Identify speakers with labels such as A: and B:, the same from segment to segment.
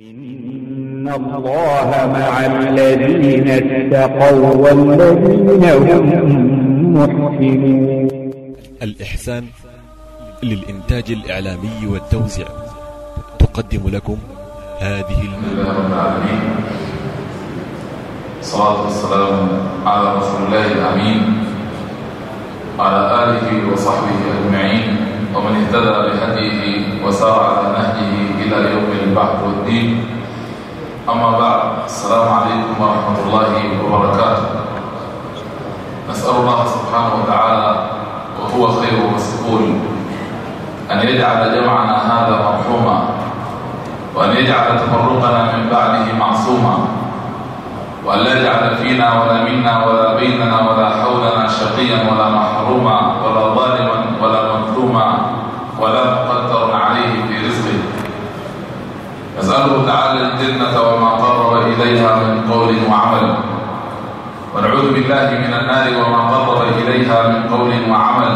A: إن الله مع الذين اتقوا والذين هم محسنون
B: الإحسان للإنتاج الإعلامي والتوزيع تقدم لكم هذه
C: الحمد
B: المادة
C: لله رب العالمين الصلاة والسلام على رسول الله الأمين وعلى آله وصحبه أجمعين ومن اهتدى بهديه وسار على نهجه إلى يوم البعث والدين. أما بعد السلام عليكم ورحمة الله وبركاته. نسأل الله سبحانه وتعالى وهو خير مسؤول أن يجعل جمعنا هذا مرحوما وأن يجعل تفرقنا من بعده معصوما وأن لا يجعل فينا ولا منا ولا بيننا ولا حولنا شقيا ولا محروما ولا ظالما ولا مظلوما ولا رزقه نسأله تعالى الجنة وما قرب إليها من قول وعمل. ونعوذ بالله من النار وما قرب إليها من قول وعمل.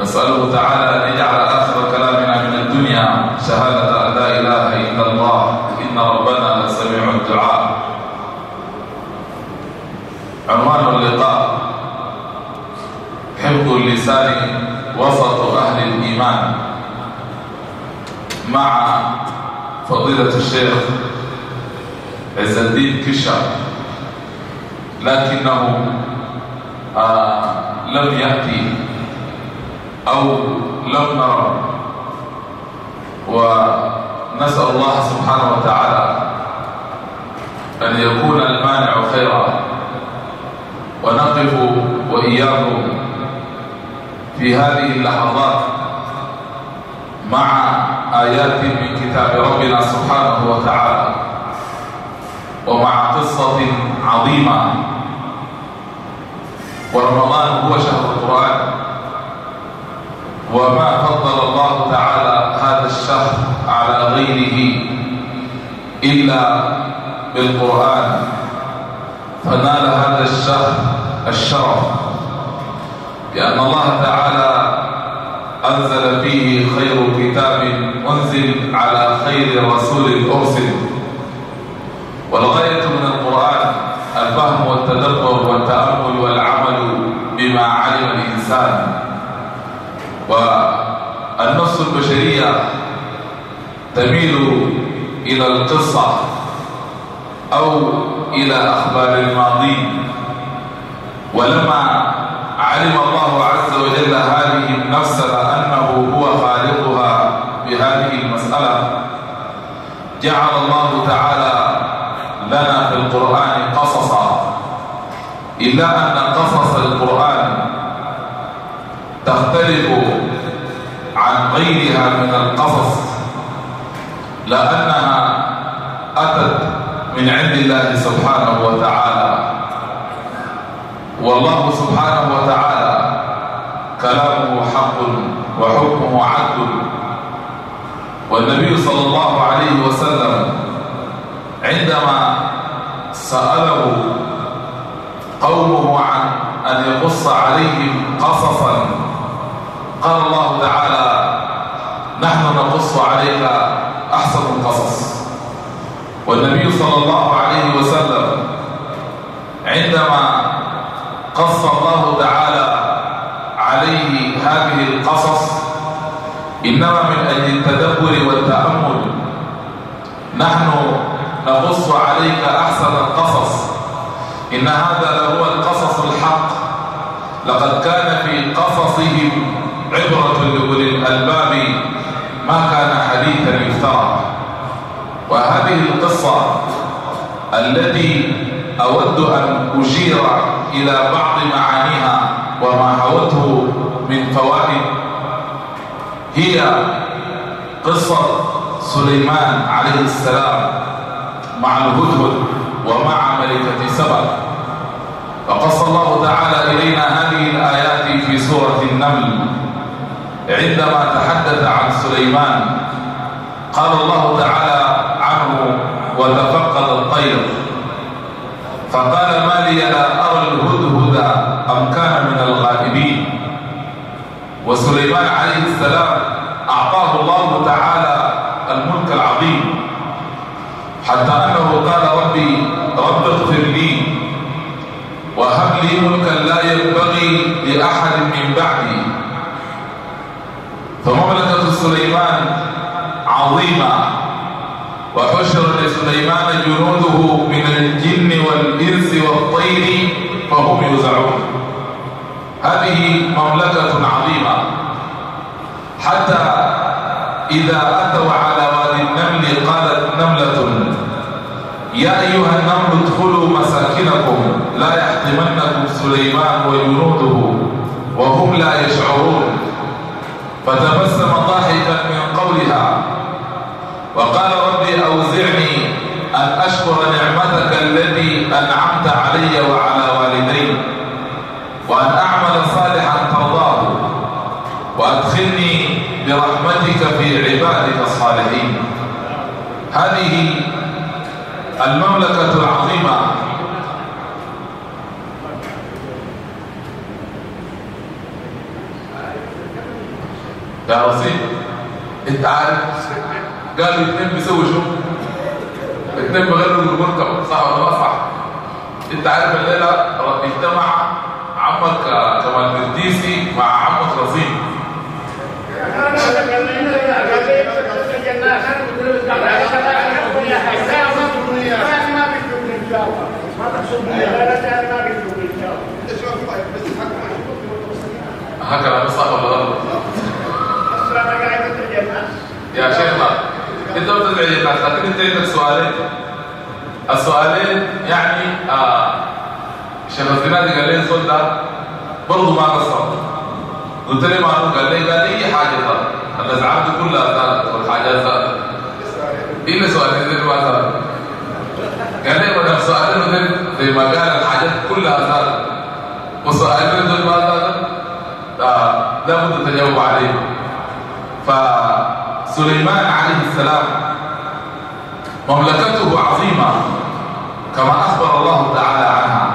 C: نسأله تعالى أن يجعل آخر كلامنا من الدنيا شهادة أن لا إله إلا الله إن ربنا لسميع الدعاء. عنوان اللقاء حفظ اللسان وسط أهل الإيمان. مع فضيلة الشيخ عز الدين كشا لكنه آه لم يأتي أو لم نرى. ونسأل الله سبحانه وتعالى أن يكون المانع خيرا. ونقف وإياكم في هذه اللحظات مع آيات من كتاب ربنا سبحانه وتعالى. ومع قصة عظيمة. ورمضان هو شهر القرآن. وما فضل الله تعالى هذا الشهر على غيره إلا بالقرآن. فنال هذا الشهر الشرف. لأن الله تعالى أنزل فيه خير كتاب أنزل على خير رسول أرسل. والغاية من القرآن الفهم والتدبر والتأمل والعمل بما علم الإنسان. والنفس البشرية تميل إلى القصة أو إلى أخبار الماضي. ولما علم الله عز وجل هذه النفس أنه هو خالقها بهذه المسألة. جعل الله تعالى لنا في القرآن قصصا. إلا أن قصص القرآن تختلف عن غيرها من القصص لأنها أتت من عند الله سبحانه وتعالى. والله سبحانه وتعالى كلامه حق وحكمه عدل. والنبي صلى الله عليه وسلم عندما سأله قومه عن أن يقص عليهم قصصا قال الله تعالى نحن نقص عليك أحسن القصص. والنبي صلى الله عليه وسلم عندما قص الله تعالى عليه هذه القصص إنما من أجل التدبر والتأمل. نحن نقص عليك أحسن القصص. إن هذا لهو القصص الحق. لقد كان في قصصهم عبرة لأولي الألباب ما كان حديثا يفترى. وهذه القصة التي أود أن أشير إلى بعض معانيها وما هوته من فوائد. هي قصة سليمان عليه السلام مع الهدهد ومع ملكة سبأ فقص الله تعالى إلينا هذه الآيات في سورة النمل. عندما تحدث عن سليمان قال الله تعالى عنه وتفقد الطير. فقال ما لي لا أرى الهدهد أم كان من الغائبين. وسليمان عليه السلام أعطاه الله تعالى الملك العظيم حتى أنه قال ربي رب اغفر لي وهب لي ملكا لا ينبغي لأحد من بعدي. فمملكة سليمان عظيمة. وحشر لسليمان جنوده من الجن والإنس والطير فهم يوزعون. هذه مملكة عظيمة. حتى إذا أتوا على وادي النمل قالت نملة يا أيها النمل ادخلوا مساكنكم لا يحطمنكم سليمان وجنوده وهم لا يشعرون. فتبسم ضاحكا من قولها. وقال ربي أوزعني أن أشكر نعمتك التي أنعمت علي وعلى والدي وأن أعمل صالحا ترضاه وأدخلني برحمتك في عبادك الصالحين. هذه المملكة العظيمة. يا رصيد انت عارف قالوا الاثنين بيسووا شو الاثنين بغيروا المركب. صح ولا لا صح؟ انت عارف الليلة اجتمع عمك كمال قرديسي مع عمك رصيد هكذا يا شيخنا. انت بتدعي الناس لكن أنت عندك سؤالين. السؤالين يعني آه شيخ الزنادي قال لي الصوت ده برضه ما قصر قلت لي ما قال لي قال لي أي حاجة ثانية الازعاج كلها ثالث والحاجات ثالث الا سؤالين زي ما ثالث قال لي ما سؤالين زي ما الحاجات كلها ثالث وسؤالين زي ما ثالث لا بد تجاوب عليه فسليمان عليه السلام. مملكته عظيمة كما أخبر الله تعالى عنها.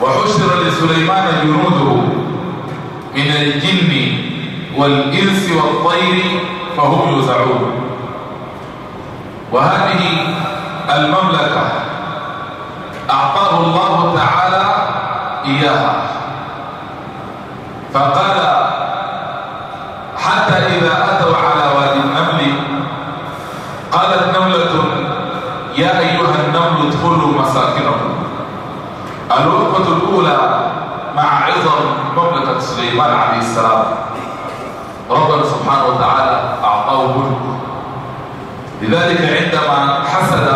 C: وحشر لسليمان جنوده من الجن والإنس والطير فهم يوزعون. وهذه المملكة أعطاه الله تعالى إياها. فقال حتى إذا أتوا على وادي النمل قالت نملة يا أيها النمل ادخلوا مساكنكم. الوقفة الأولى مع عظم مملكة سليمان عليه السلام. ربنا سبحانه وتعالى أعطاه ملك. لذلك عندما حسد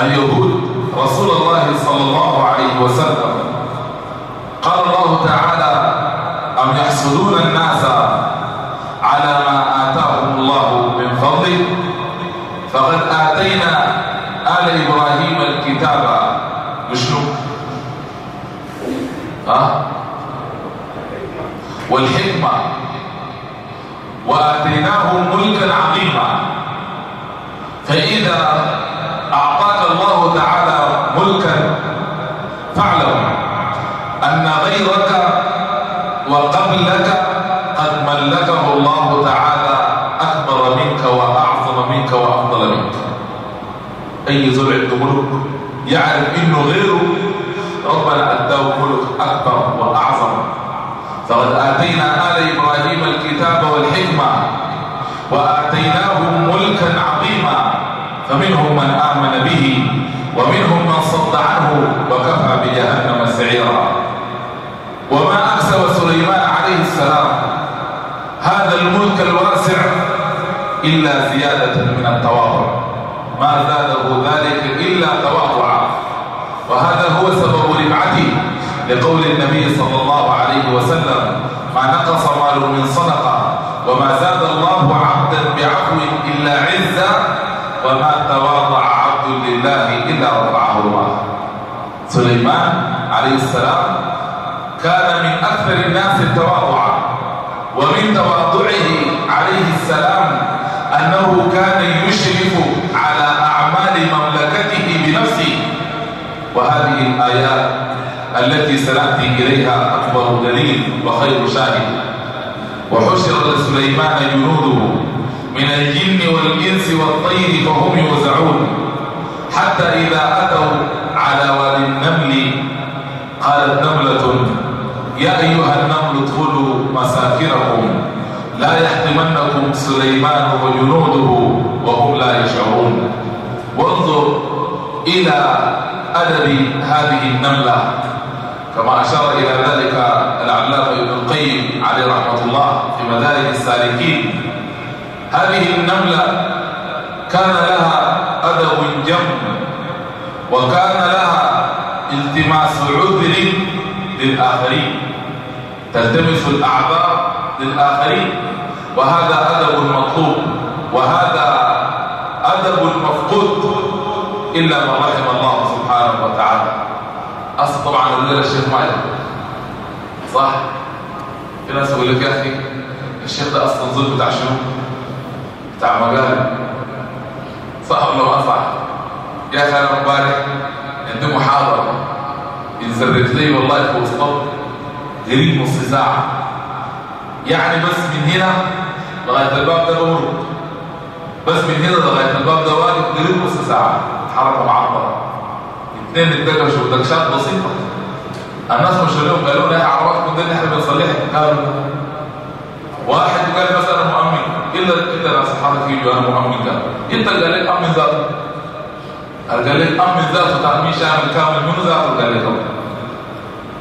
C: اليهود رسول الله صلى الله عليه وسلم قال الله تعالى أم يحسدون الناس على ما آتاهم الله من فضله فقد آتينا آل إبراهيم الكتاب. مشنو ها؟ والحكمة. وآتيناهم ملكا عظيما. فإذا أعطاك الله تعالى ملكا فاعلم أن غيرك وقبلك ملكه الله تعالى أكبر منك وأعظم منك وأفضل منك. أي عنده ملك يعرف إنه غيره. ربنا أداه ملك أكبر وأعظم. فقد آتينا آل إبراهيم الكتاب والحكمة وآتيناهم ملكا عظيما. فمنهم من آمن به ومنهم من صد عنه وكفى بجهنم سعيرا وما أكسب سليمان عليه السلام هذا الملك الواسع إلا زيادة من التواضع. ما زاده ذلك إلا تواضعا. وهذا هو سبب رفعته لقول النبي صلى الله عليه وسلم ما نقص مال من صدقة وما زاد الله عبدا بعفو إلا عزا وما تواضع عبد لله إلا رفعه الله. سليمان عليه السلام كان من أكثر الناس تواضعا ومن تواضعه عليه السلام أنه كان يشرف على أعمال مملكته بنفسه. وهذه الآيات التي سنأتي إليها أكبر دليل وخير شاهد. وحشر لسليمان جنوده من الجن والإنس والطير فهم يوزعون. حتى إذا أتوا على وادي النمل قالت نملة يا أيها النمل ادخلوا مساكنكم. لا يحطمنكم سليمان وجنوده وهم لا يشعرون. وانظر إلى أدب هذه النملة. كما أشار إلى ذلك العلامة ابن القيم عليه رحمة الله في مدارك السالكين. هذه النملة كان لها أدب جم وكان لها التماس عذر للآخرين. تلتمس الأعذار للآخرين. وهذا أدب مطلوب وهذا أدب مفقود إلا من رحم الله سبحانه وتعالى. أصل طبعا الليلة الشيخ معي صح؟ في ناس يقول لك يا أخي الشيخ ده أصلا ظل بتاع شنو؟ بتاع مقال صح ولا ما صح؟ يا أخي أنا امبارح عندي محاضرة. انزرت لي والله في وسط قريب نص ساعة. يعني بس من هنا لغاية الباب ده بمر بس من هنا لغاية الباب ده واقف قريب نص ساعة. حركة معبرة اثنين اتدقشوا دقشات بسيطة. الناس مشهورين قالوا لي عرفكم ده اللي إحنا بنصلحها قالوا واحد قال مثلا مؤمن. الا إلا ناس حاطط فيديو أنا مؤمن قال إنت قال لك امن ذاته. قال لك امن ذاته. تامين شامل كامل منو ذاته؟ قال لك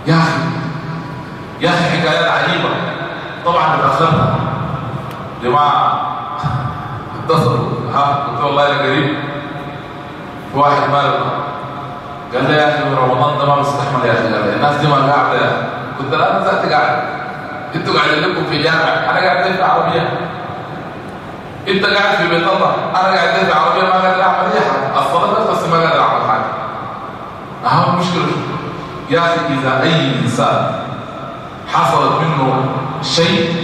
C: يا أخي. يا أخي حكايات عجيبة. طبعا تاخرنا جماعة اتصلوا. ها قلت والله يا قريب. في واحد مالك قال لي يا أخي رمضان ده ما بيستحمل يا أخي الناس دي ما قاعدة يا أخي. له أنا ذاتي قاعد. أنتوا قاعدين لكم في جامع أنا قاعد في عربية. أنت قاعد في بيت الله. أنا قاعد في عربية ما قادر أعمل أي حاجة. الصلاة بس ما قادر أعمل حاجة. اهم مشكله يا أخي إذا أي إنسان حصلت منه شيء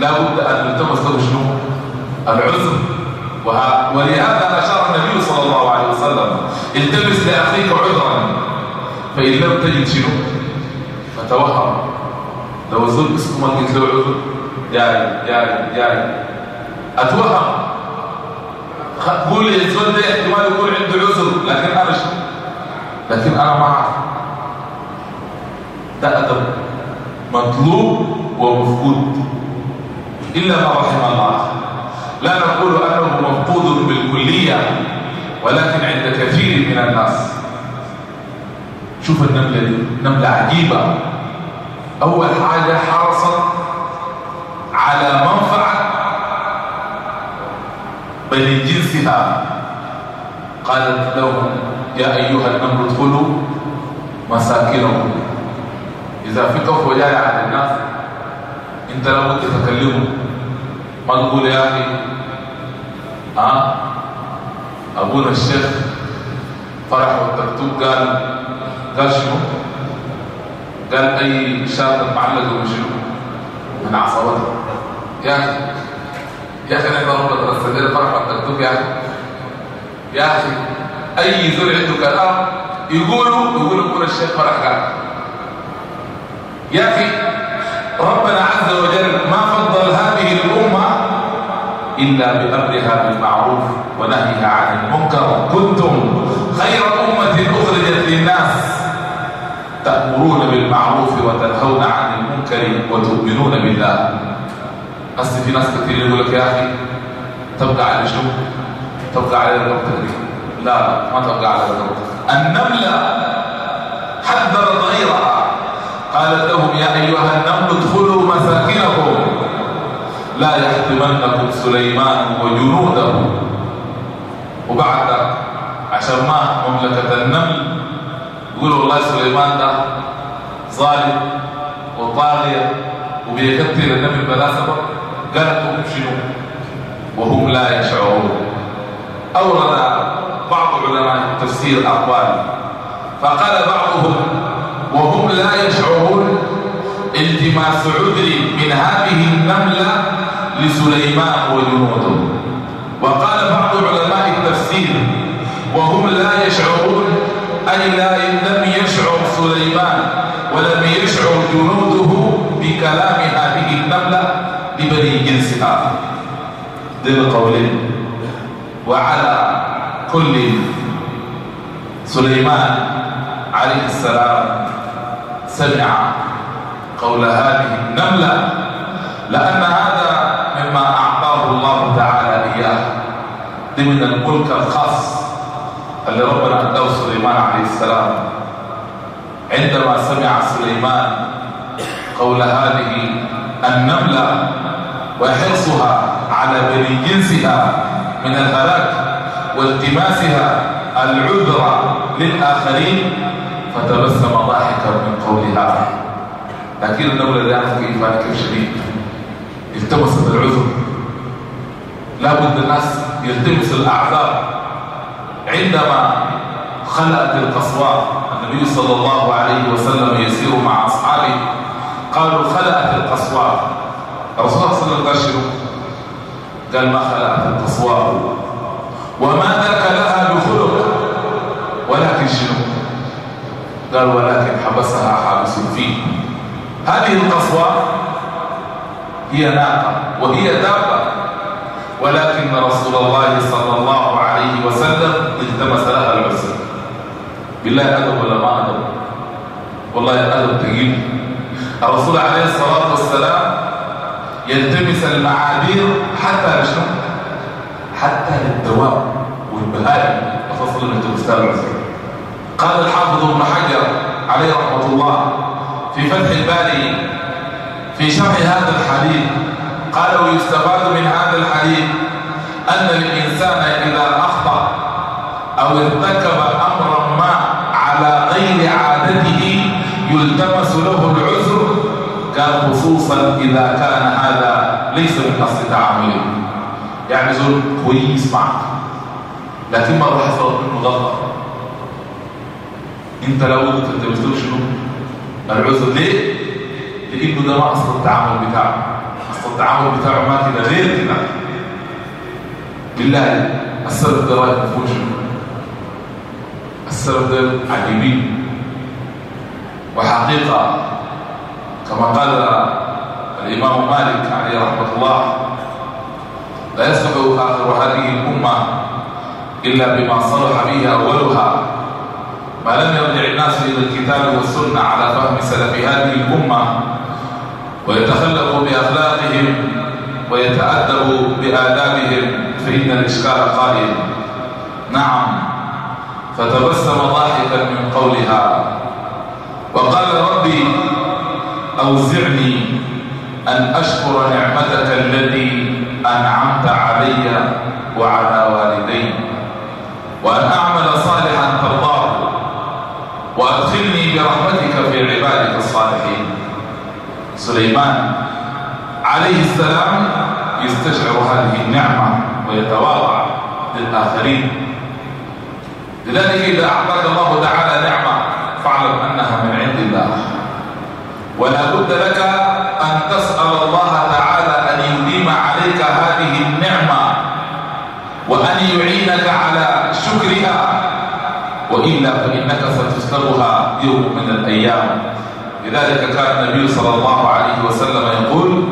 C: لابد أن يلتمس له شنو العذر. ولهذا أشار النبي صلى الله عليه وسلم التمس لأخيك عذرا فإن لم تجد شنو فتوهم. لو الزول اسمه ما قلت له عذر. جاي جاي جاي أتوهم. قول لي الزول ده احتمال يكون عنده عذر لكن أنا شو؟ لكن أنا ما أعرف. ده أدب. مطلوب ومفقود. إلا ما رحم الله. لا نقول أنه مفقود بالكلية ولكن عند كثير من الناس. شوف النملة دي نملة عجيبة. أول حاجة حرصت على منفعة بني جنسها. قالت لهم يا أيها النمل ادخلوا مساكنهم إذا في كفوة جاية على الناس أنت لابد تتكلموا ما تقول يا أخي ها أبونا الشيخ فرح والدكتور قال قال شنو؟ قال أي شاطر معلق وشنو من عصابته يا أخي يا أخي نحن ربنا رسلنا فرح والدكتور يا أخي. يا أخي أي زول عنده كلام يقولوا يقولوا أبونا الشيخ فرح قال. يا أخي ربنا عز وجل ما فضل هذه الأمة إلا بأمرها بالمعروف ونهيها عن المنكر. كنتم خير أمة أخرجت للناس تأمرون بالمعروف وتنهون عن المنكر وتؤمنون بالله. بس في ناس كثير يقول لك يا أخي تبقى على شو تبقى على رقبتك لا ما تبقى على رقبتك النملة حذرت غيرها قالت لهم يا أيها النمل ادخلوا مساكنكم. لا يحطمنكم سليمان وجنوده. وبعد عشان ما مملكة النمل يقولوا والله سليمان ده ظالم وطاغية وبيكثر النمل بلا سبب قالت لهم شنو؟ وهم لا يشعرون. أورد بعض علماء التفسير أقوال. فقال بعضهم وهم لا يشعرون التماس عذر من هذه النملة لسليمان وجنوده وقال بعض علماء التفسير وهم لا يشعرون أي لا لم يشعر سليمان ولم يشعر جنوده بكلام هذه النملة لبني جنسها ذي القولين وعلى كل سليمان عليه السلام سمع قول هذه النملة لأن هذا مما أعطاه الله تعالى إياه ضمن الملك الخاص اللي ربنا أداه سليمان عليه السلام. عندما سمع سليمان قول هذه النملة وحرصها على بني جنسها من الهلاك والتماسها العذر للآخرين فتبسم ضاحكا من قولها لكن النملة الآن في فانك شديد التمست العذر لابد الناس يلتمس الأعذار. عندما خلقت القصواء النبي صلى الله عليه وسلم يسير مع أصحابه. قالوا خلقت القصواء. الرسول صلى الله عليه وسلم قال ما خلقت القصواء. وما ذاك لها بخلق ولكن شنو؟ قال ولكن حبسها حابس فيه. هذه القصواء هي ناقة وهي دابة. ولكن رسول الله صلى الله عليه وسلم التمس لها العسر. بالله أدب ولا ما أدب؟ والله أدب تقيل. الرسول عليه الصلاة والسلام يلتمس المعاذير حتى لشنو؟ حتى للدواب والبهائم. أفصل من تمستان العسر. قال الحافظ ابن حجر عليه رحمة الله في فتح الباري في شرح هذا الحديث قال ويستفاد من هذا الحديث أن الإنسان إذا أخطأ أو ارتكب أمرا ما على غير عادته يلتمس له العذر قال خصوصا إذا كان هذا ليس من أصل تعامله. يعني زول كويس معك لكن مرة حصلت منه غلطة انت لو قلت انت شنو العذر ليه؟ لأنه ده ما أصل التعامل بتاعه. أصل التعامل بتاعه ما كده غير كده. بالله السبب ده رايك مفهوم شنو السبب ده عجيبين. وحقيقة كما قال الإمام مالك عليه رحمة الله لا يصلح آخر هذه الأمة إلا بما صلح به أولها. ما لم يرجع الناس إلى الكتاب والسنة على فهم سلف هذه الأمة. ويتخلقوا بأخلاقهم ويتأدبوا بآدابهم. فإن الإشكال قائم. نعم. فتبسم ضاحكا من قولها. وقال ربي أوزعني أن أشكر نعمتك التي أنعمت علي وعلى والدي. وأن أعمل صالحا وأدخلني برحمتك في عبادك الصالحين. سليمان عليه السلام يستشعر هذه النعمة ويتواضع للآخرين. لذلك إذا أعطاك الله تعالى نعمة فاعلم أنها من عند الله. ولا بد لك أن تسأل الله تعالى أن يديم عليك هذه النعمة وأن يعينك على وإلا فإنك ستسلبها يوم من الأيام. لذلك كان النبي صلى الله عليه وسلم يقول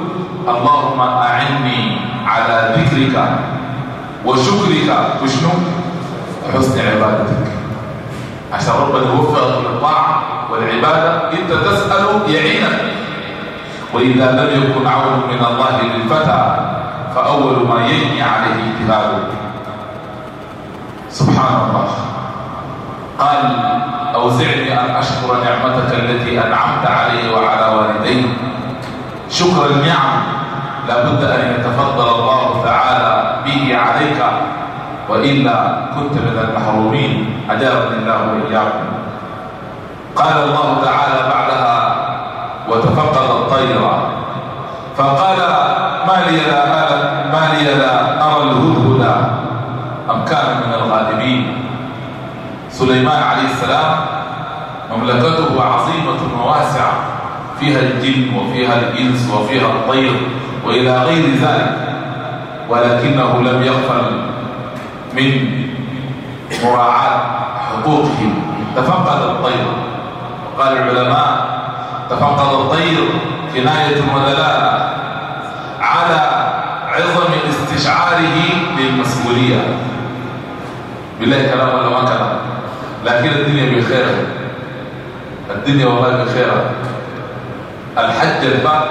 C: اللهم أعني على ذكرك وشكرك. وشنو؟ حسن عبادتك. عشان ربنا يوفقك للطاعة والعبادة أنت تسأل يعينك. وإذا لم يكن عون من الله للفتى فأول ما يجني عليه اجتهاده سبحان الله. قال أوزعني أن أشكر نعمتك التي أنعمت علي وعلى والدي. شكر النعم لابد أن يتفضل الله تعالى به عليك وإلا كنت من المحرومين. أجارني الله وإياكم. قال الله تعالى بعدها وتفقد الطير. فقال ما لي لا ما لي لا أرى الهدهد. أم كان من الغالبين؟ سليمان عليه السلام مملكته عظيمة وواسعة. فيها الجن وفيها الإنس وفيها الطير وإلى غير ذلك ولكنه لم يغفل من مراعاة حقوقهم. تفقد الطير. وقال العلماء تفقد الطير كناية ودلالة على عظم استشعاره للمسؤولية. بالله كلام ولا ما كلام. لكن الدنيا بخير الدنيا والله بخير الحج البعض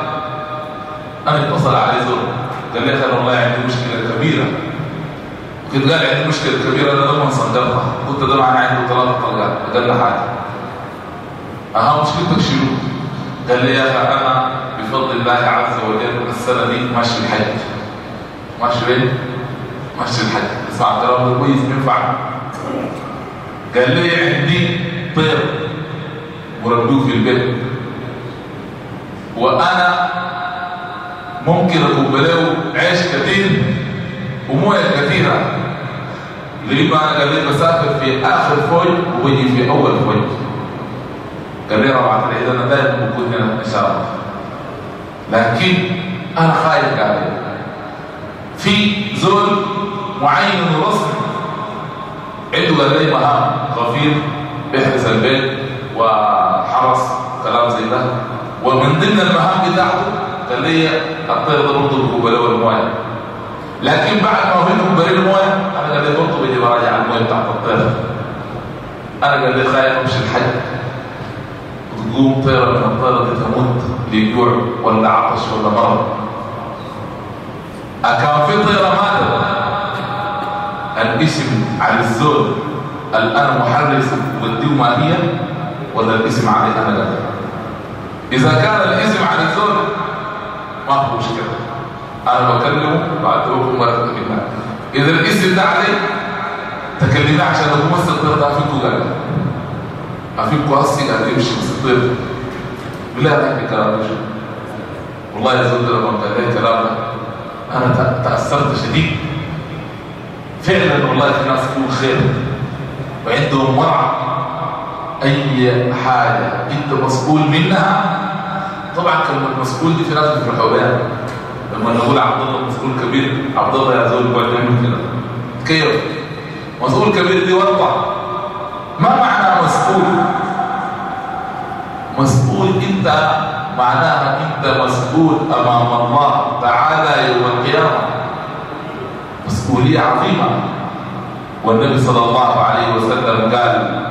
C: أنا اتصل عليه زور. قال لي خير والله عندي مشكلة كبيرة. كنت قال عندي مشكلة كبيرة أنا لما صدرتها قلت ده معنى عنده ثلاث طلقات. قال لي حاجة. أها مشكلتك شنو؟ قال لي يا أخي أنا بفضل الله عز وجل السنة دي ماشي الحج. ماشي وين؟ ماشي الحج. اسمع ده كويس بينفع قال لي عندي طير. وربوه في البيت. وأنا ممكن أكون له عيش كثير وموية كثيرة. لما قال لي بسافر في آخر فوج وبيجي في أول فوج. قال لي روعة العيد أنا دائما بكون هنا إن شاء الله. لكن أنا خايف قال في زول معين ورسمي عنده لي مهام غفير بيحرس البيت وحرس كلام زي ده. ومن ضمن المهام بتاعته قال لي الطير ده برضه بيكون له المويه لكن بعد ما بيكون بريد المويه أنا قال لي برضه بيجي براجع المويه بتاعت الطير. أنا قال لي خايف أمشي الحج وتقوم طيره من الطيره دي تموت لجوع ولا عطش ولا مرض. أكان في طيره ماتت. الاسم على الزول الان محرس وديه ما هي ولا الاسم علي أنا قال إذا كان الاسم على الزول ما هو مشكلة. أنا بكلمه بعتبركم مرة بالله إذا الاسم ده عليه تكلمني عشان بس الطير ده افيكوا قال. افيكوا اصلي قال يمشي بالله عليك الكلام ده والله يا زول لما قال لي الكلام ده أنا تأثرت شديد. فعلا والله في ناس يكون خير. وعندهم ورع. أي حاجة أنت مسؤول منها. طبعا كلمه مسؤول دي في ناس بيفرحوا بها لما نقول عبد الله مسؤول كبير عبد الله يا زول بعد يعمل كده. كيف مسؤول كبير دي ورطه ما معنى مسؤول؟ مسؤول إنت معناها إنت مسؤول أمام الله تعالى يوم القيامة. مسؤوليه عظيمة. والنبي صلى الله عليه وسلم قال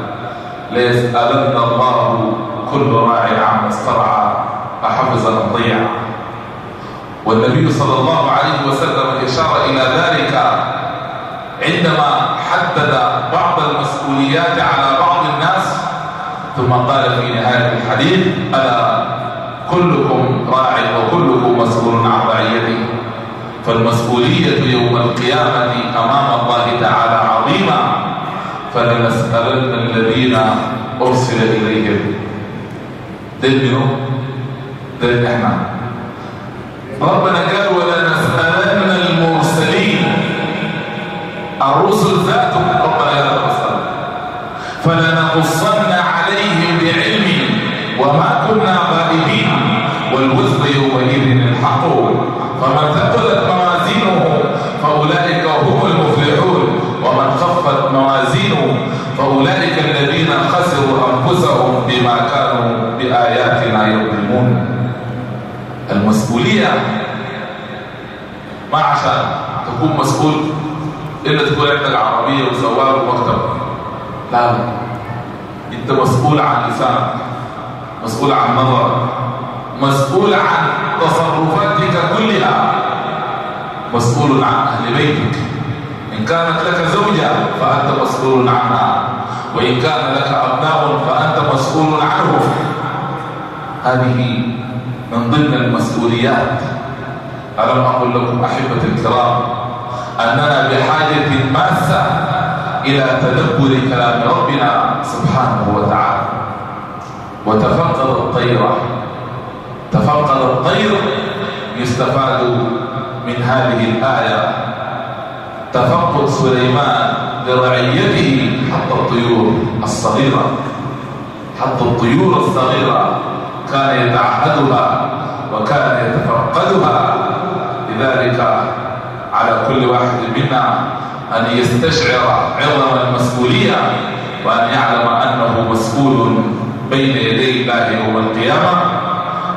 C: ليسألن الله كل راعي عما استرعى احفظ الضيع والنبي صلى الله عليه وسلم إشار إلى ذلك عندما حدد بعض المسؤوليات على بعض الناس ثم قال في نهاية الحديث ألا كلكم راع وكلكم مسؤول عن رعيته. فالمسؤولية يوم القيامة امام الله تعالى عظيمه فلنسألن الذين أرسل إليهم. دل منه دل إحنا ربنا قال ولنسألن المرسلين. الرسل ذاتهم ربنا يا رب فلنقصن عليهم بعلم وما كنا غائبين والوزن يومئذ الحق فمن ثقلت موازينه فاولئك هم المفلحون ومن خفت موازينه فاولئك الذين خسروا انفسهم بما كانوا باياتنا يظلمون المسؤوليه ما عشان تكون مسؤول إلا تكون عندك عربية وسواق ومكتب. لا. أنت مسؤول عن لسانك مسؤول عن نظرك مسؤول عن تصرفاتك كلها مسؤول عن أهل بيتك. إن كانت لك زوجة فأنت مسؤول عنها وإن كان لك أبناء فأنت مسؤول عنهم. هذه من ضمن المسؤوليات ألم أقل لكم أحبة الكرام أننا بحاجة ماسة إلى تدبر كلام ربنا سبحانه وتعالى. وتفقد الطير تفقد الطير يستفاد من هذه الآية. تفقد سليمان لرعيته حتى الطيور الصغيرة حتى الطيور الصغيرة. كان يتعهدها وكان يتفقدها لذلك على كل واحد منا أن يستشعر عظم المسؤولية وأن يعلم أنه مسؤول بين يدي الله يوم القيامة.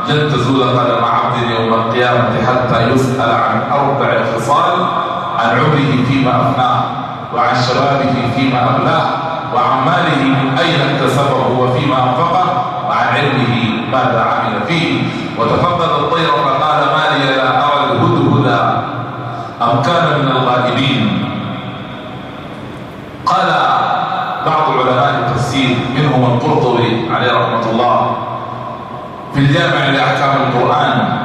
C: لن تزول قدم عبد يوم القيامة حتى يسأل عن أربع خصال عن عمره فيما أفناه وعن شبابه فيما أبلاه وعن ماله من أين اكتسبه وفيما أنفقه. وعن علمه ماذا عمل فيه. وتفضل الطير فقال ما لي لا أرى الهدهد أم كان من الغائبين. قال بعض علماء التفسير منهم القرطبي عليه رحمة الله في الجامع لأحكام القرآن.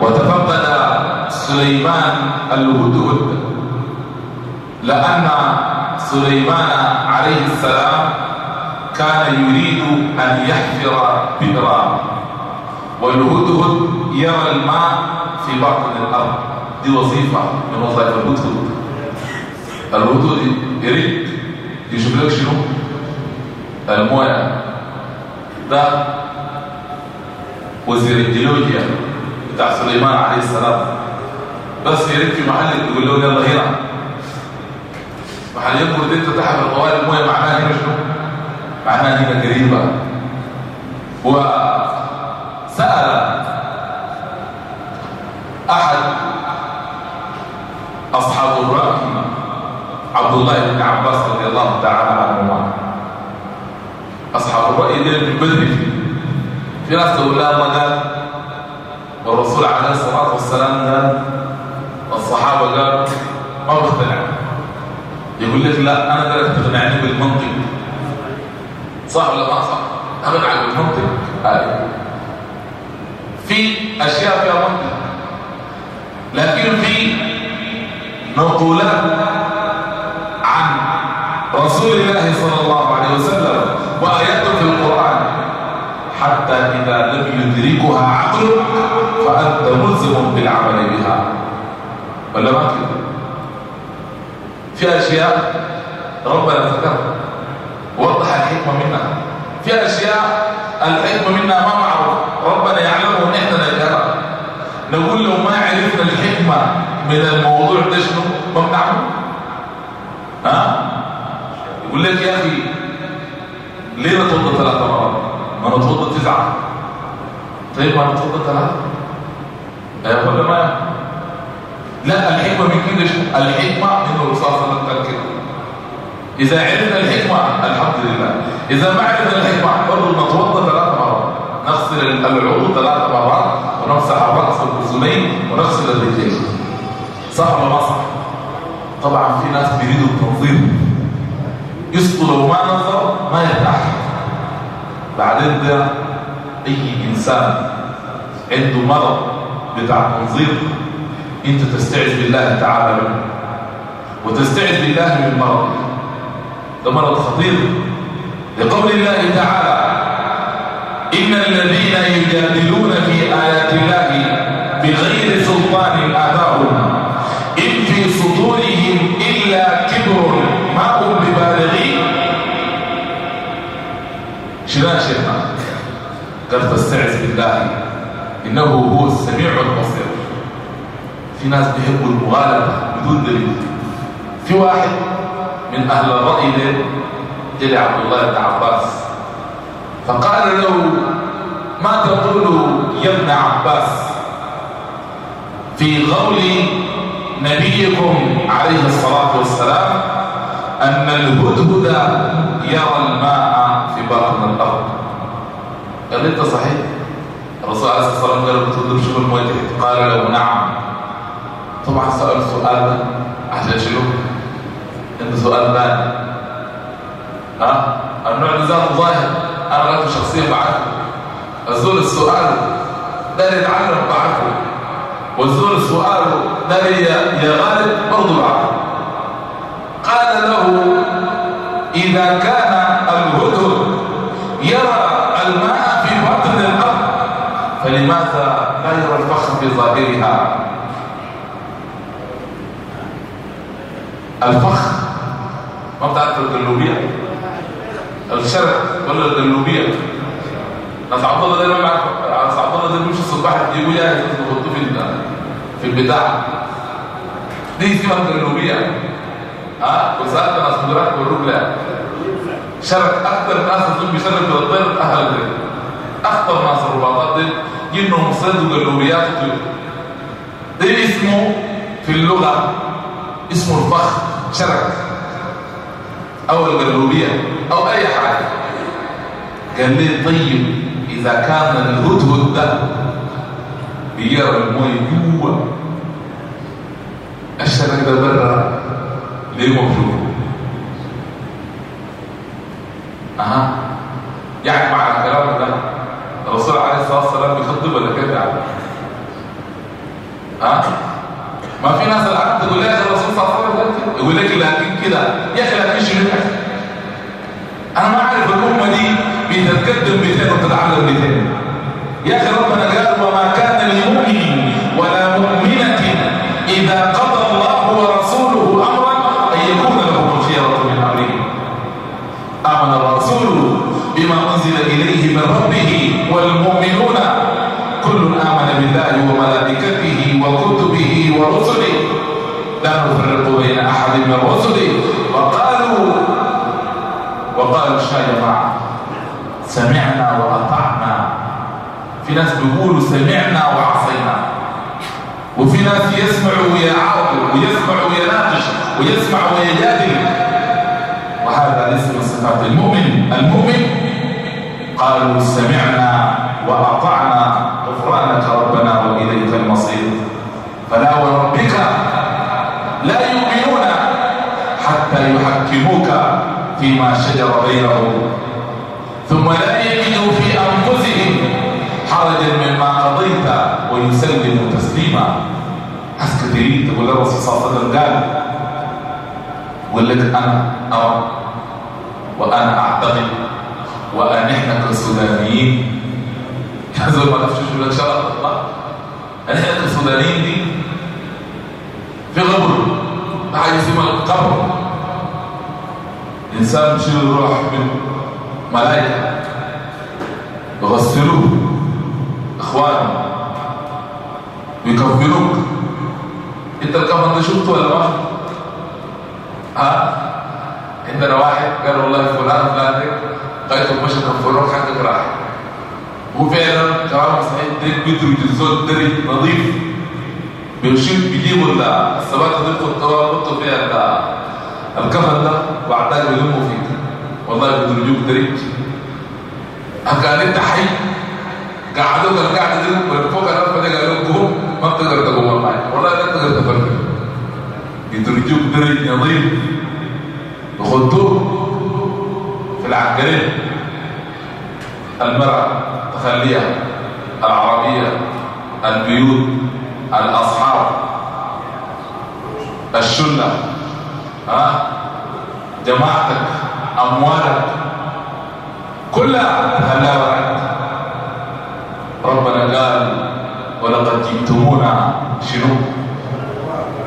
C: وتفقد سليمان الهدهد لأن سليمان عليه السلام كان يريد أن يحفر بئرا والهدهد يرى الماء في باطن الأرض. دي وظيفة من وظائف الهدهد. الهدهد يريد يشوف لك شنو؟ الموية. ده وزير الجيولوجيا بتاع سليمان عليه السلام. بس يريد في محل يقول له يلا هنا. محل يقول انت تحت الطوال الموية معناها هنا شنو؟ معناها هنا قريبه وسال أحد أصحاب الرأي عبد الله بن عباس رضي الله تعالى عنهما. أصحاب الرأي دول من بدري في ناس تقول لا قال والرسول عليه الصلاة والسلام قال والصحابه قال ما بقتنع يقول لك لا أنا قدرت تقنعني بالمنطق. صح ولا ما صح اقنعك بالمنطق آه. في أشياء فيها منطق. لكن في نقولات عن رسول الله صلى الله عليه وسلم وآيات في القرآن. حتى إذا لم يدركها عقل فأنت ملزم بالعمل بها. ولا ما في أشياء ربنا ذكرها. وضح الحكمة منها في أشياء الحكمة منها ما معروف. ربنا يعلمه ونحن نجهرها نقول لو ما عرفنا الحكمة من الموضوع ده شنو ما بنعمل ها؟ يقول لك يا أخي ليه نتوضى ثلاث مرات؟ ما نتوضى تسعة. طيب ما نتوضى ثلاثة؟ إيه ولا ما لا الحكمة من كده شنو؟ الحكمة انه الرسول صلى الله عليه وسلم إذا عرفنا الحكمة الحمد لله. إذا ما عرفنا الحكمة برضه نتوضى ثلاث مرات. نغسل العضو ثلاث مرات ونمسح الرأس والأذنين ونغسل الرجلين. صح ولا صح؟ طبعا في ناس بيريدوا التنظيم. يسطوا لو ما نظر ما يرتاح. بعدين ده أي إنسان عنده مرض بتاع تنظيم أنت تستعذ بالله تعالى منه. وتستعذ بالله من مرض ده مرض خطير لقول الله تعالى إن الذين يجادلون في آيات الله بغير سلطان آتاهم إن في صدورهم إلا كبر ما هم ببالغين شنا شيخنا قال فاستعذ بالله إنه هو السميع البصير. في ناس بيحبوا المغالبة بدون دليل. في واحد من أهل الرأي ده جلي عبد الله بن عباس. فقال له ما تقول يا ابن عباس في قول نبيكم عليه الصلاة والسلام أن الهدهد يرى الماء في باطن الأرض؟ قال أنت صحيح؟ الرسول عليه الصلاة والسلام قال بتطلب شو المويه قال له نعم. طبعا سأل سؤال عشان شنو؟ سؤال ثاني ها؟ النوع ده ذاته ظاهر أنا غيرت شخصيا بعرفه. الزول السؤال ده يتعلم بعرفه. والزول السؤال ده يا غالب برضه بعرفه. قال له إذا كان الهدهد يرى الماء في باطن الأرض فلماذا لا يرى الفخر في ظاهرها؟ الفخ ما بتعرف القلوبية الشرق ولا القلوبية ناس عبد الله ده ما يعرف ناس عبد الله ده بيمشي الصباح يجيبوا جاهز يحطوه في في البتاع. دي اسمها القلوبية ها وسألت ناس مدرك والرجلة شرق أكثر ناس أظن بيشرق للطير أهل البيت. أخطر ناس الرباطات دي جنهم مصيد وقلوبيات ده اسمه في اللغة اسمه الفخ. شرك أو القلوبيه أو أي حاجة. قال لي طيب إذا كان الهدهد ده بيرى الموية جوا الشرك ده برا ليه مبسوط أها. يعني مع الكلام ده الرسول عليه الصلاة والسلام بيخطب ولا كده يعني؟ ها ما في ناس الآن تقول لك الرسول صلى الله عليه وسلم يقول لك لكن كده يا أخي لكن شنو أنا ما أعرف الامه دي بتتقدم 200 وتتعلم 200 يا أخي ربنا قال وما كان لمؤمن ولا مؤمنة إذا قضى الله ورسوله أمرا أن يكون لهم الخيرة من أمرهم. آمن الرسول بما أنزل إليه من ربه والمؤمنون. كل آمن بالله وملائكته وكتبه ورسله. لا نفرق بين أحد من رسله وقالوا وقالوا جماعة سمعنا وأطعنا. في ناس بيقولوا سمعنا وعصينا. وفي ناس يسمع ويعاقب ويسمع ويناقش ويسمع ويجادل وهذا ليس من صفات المؤمن. المؤمن قالوا سمعنا وأطعنا غفرانك ربنا وإليك المصير. فلا وربك لا يؤمنون حتى يحكموك فيما شجر بينهم. ثم لا يجدوا في أنفسهم حرجا مما قضيت ويسلموا تسليما. ناس كثيرين تقول الرسول صلى الله عليه وسلم قال يقول لك أنا أرى وأنا أعتقد وأنحن كسودانيين. هذا ما نفسه شو لك شرط الله نحن كسودانيين دي؟ في غبر حاجة اسمها القبر. إنسان بشيل الروح من ملائكة يغسلوه. إخوانه يكفنوك. إنت الكفن ده شفته ولا ما ها؟ عندنا واحد قال والله فلان فلان لقيته مشى كفنوك حقك راح. وفعلا كلام صحيح ده بيدرج الزول دري نظيف. بيشيل بيجيبوا الثبات دي بيحطوا فيها الكفن ده وبعدها بيلموا فيك والله بيدرجوك دريج. قال انت حي قعدوا القعده دي فوق الرفه دي قالوا قوم ما بتقدر تقوم معي والله لا تقدر تفرق. يدرجوك درج نظيف. يخدوه في العنقرين المرأة تخليها. العربية. البيوت. الأصحاب. الشلة. ها؟ جماعتك أموالك. كلها تخليها ورعت ربنا قال ولقد جئتمونا. شنو؟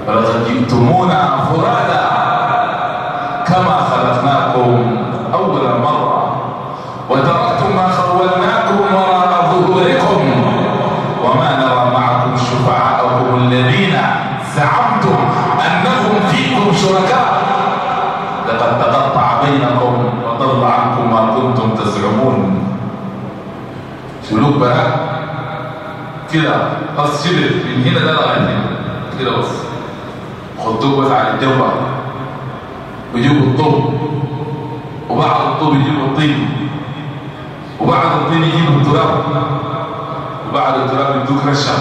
C: ولقد جئتمونا فرادا كما خلقناكم أول شركاء. لقد تقطع بينكم وضل عنكم ما كنتم تزعمون. سلوك بقى. كده بس شبه. من هنا ده لغاية هنا. كده بس. خدوه بس على الجنبه ويجيبوا الطوب. وبعد الطوب يجيبوا الطين. وبعد الطين يجيبوا التراب. وبعد التراب يدوك رشة.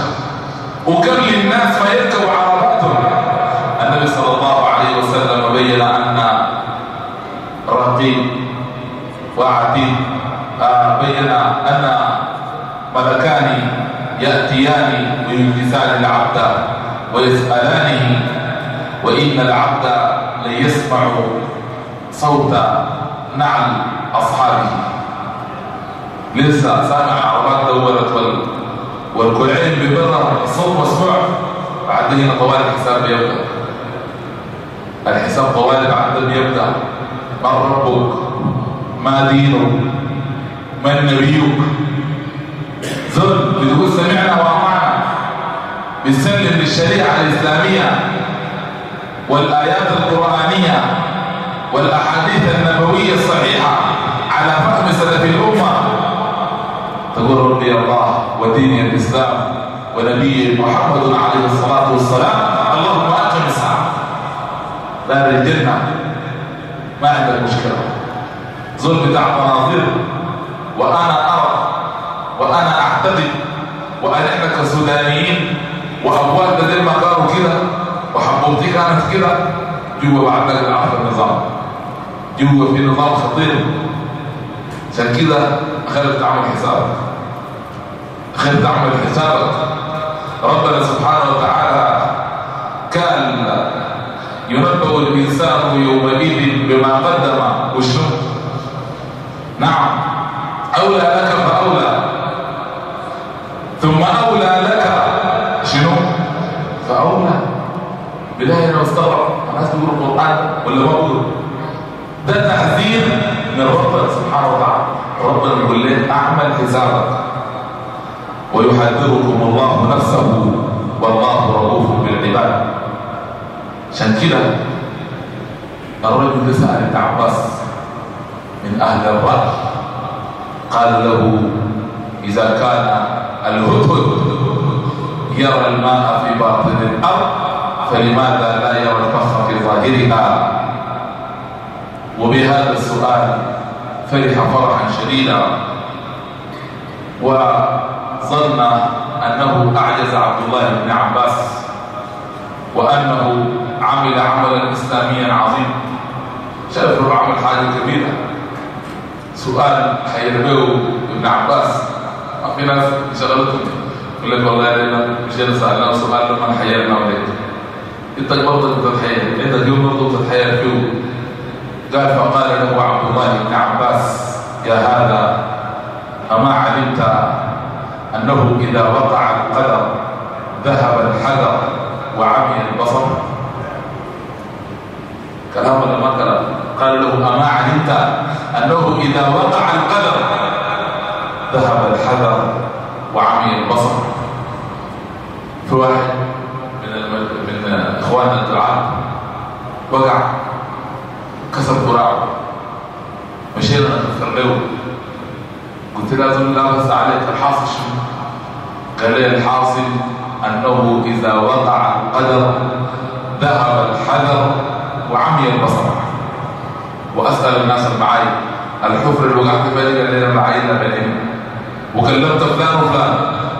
C: وكم للناس ما يركبوا عرباتهم. النبي صلى الله عليه وسلم بين ان رقيب وعتيد آه بين أن ملكان يأتيان ويجلسان العبد ويسألانه وإن العبد ليسمع صوت نعل أصحابه. لسه سامع عربات دورت وال... والكلعين ببرة الصوت مسموع بعد هنا طوال الحساب بيبدأ الحساب طوال بعد بيبدأ. من ربك ما دينك؟ من نبيك؟ زول بتقول سمعنا وأطعنا. بنسلم للشريعة الإسلامية والآيات القرآنية والأحاديث النبوية الصحيحة على فهم سلف الأمة. تقول ربي الله وديني الإسلام ونبي محمد عليه الصلاة والسلام. اللهم الساعة دار الجنة ما عندك مشكلة. ظلم بتاع مناظر وأنا أرى وأنا أعتقد وأنا إحنا كسودانيين وأبواب بدل ما كانوا كده وحبوبتي كانت كده. جوا بعد ذلك العفو النظام. جوا في نظام خطير. عشان كده خلت تعمل حسابك. خلت تعمل حسابك. ربنا سبحانه وتعالى كان ينبأ الإنسان يومئذ بما قدم وشنو نعم. أولى لك فأولى. ثم أولى لك شنو؟ فأولى. بداية أنا مستغرب الناس تقول القرآن ولا ما بقول ده تحذير من ربنا سبحانه وتعالى. ربنا يقول لك أعمل حسابك. ويحذركم الله نفسه. والله رؤوف بالعباد. عشان كده الرجل سأل ابن عباس من أهل الرأي. قال له إذا كان الهدهد يرى الماء في باطن الأرض فلماذا لا يرى الفخر في ظاهرها؟ وبهذا السؤال فرح فرحا شديدا. وظن أنه أعجز عبد الله بن عباس وأنه عمل عملا إسلاميا عظيما. شاف له عمل حاجة كبيرة سؤال حيربيه ابن عباس. في ناس شغلتهم يقول لك والله أنا سألناه سؤال لما حيرنا وليك أنت برضه بتتحير. أنت اليوم برضه بتتحير فيه. قال فقال له عبد الله بن عباس يا هذا أما علمت أنه إذا وقع القدر ذهب الحذر وعمي البصر؟ كلام ولا ما كلام؟ قال له أما علمت أنه إذا وقع القدر ذهب الحذر وعمي البصر. في واحد من من إخواننا الدعاء وقع كسر ذراعه مشينا نغفر له قلت لازم لا بس عليك الحاصل شنو؟ قال لي الحاصل أنه إذا وقع القدر ذهب الحذر وعمي البصر. وأسأل الناس المعاي الحفر اللي وقعت فيها قال لي أنا معاي الا بالعلم وكلمت فلان وفلان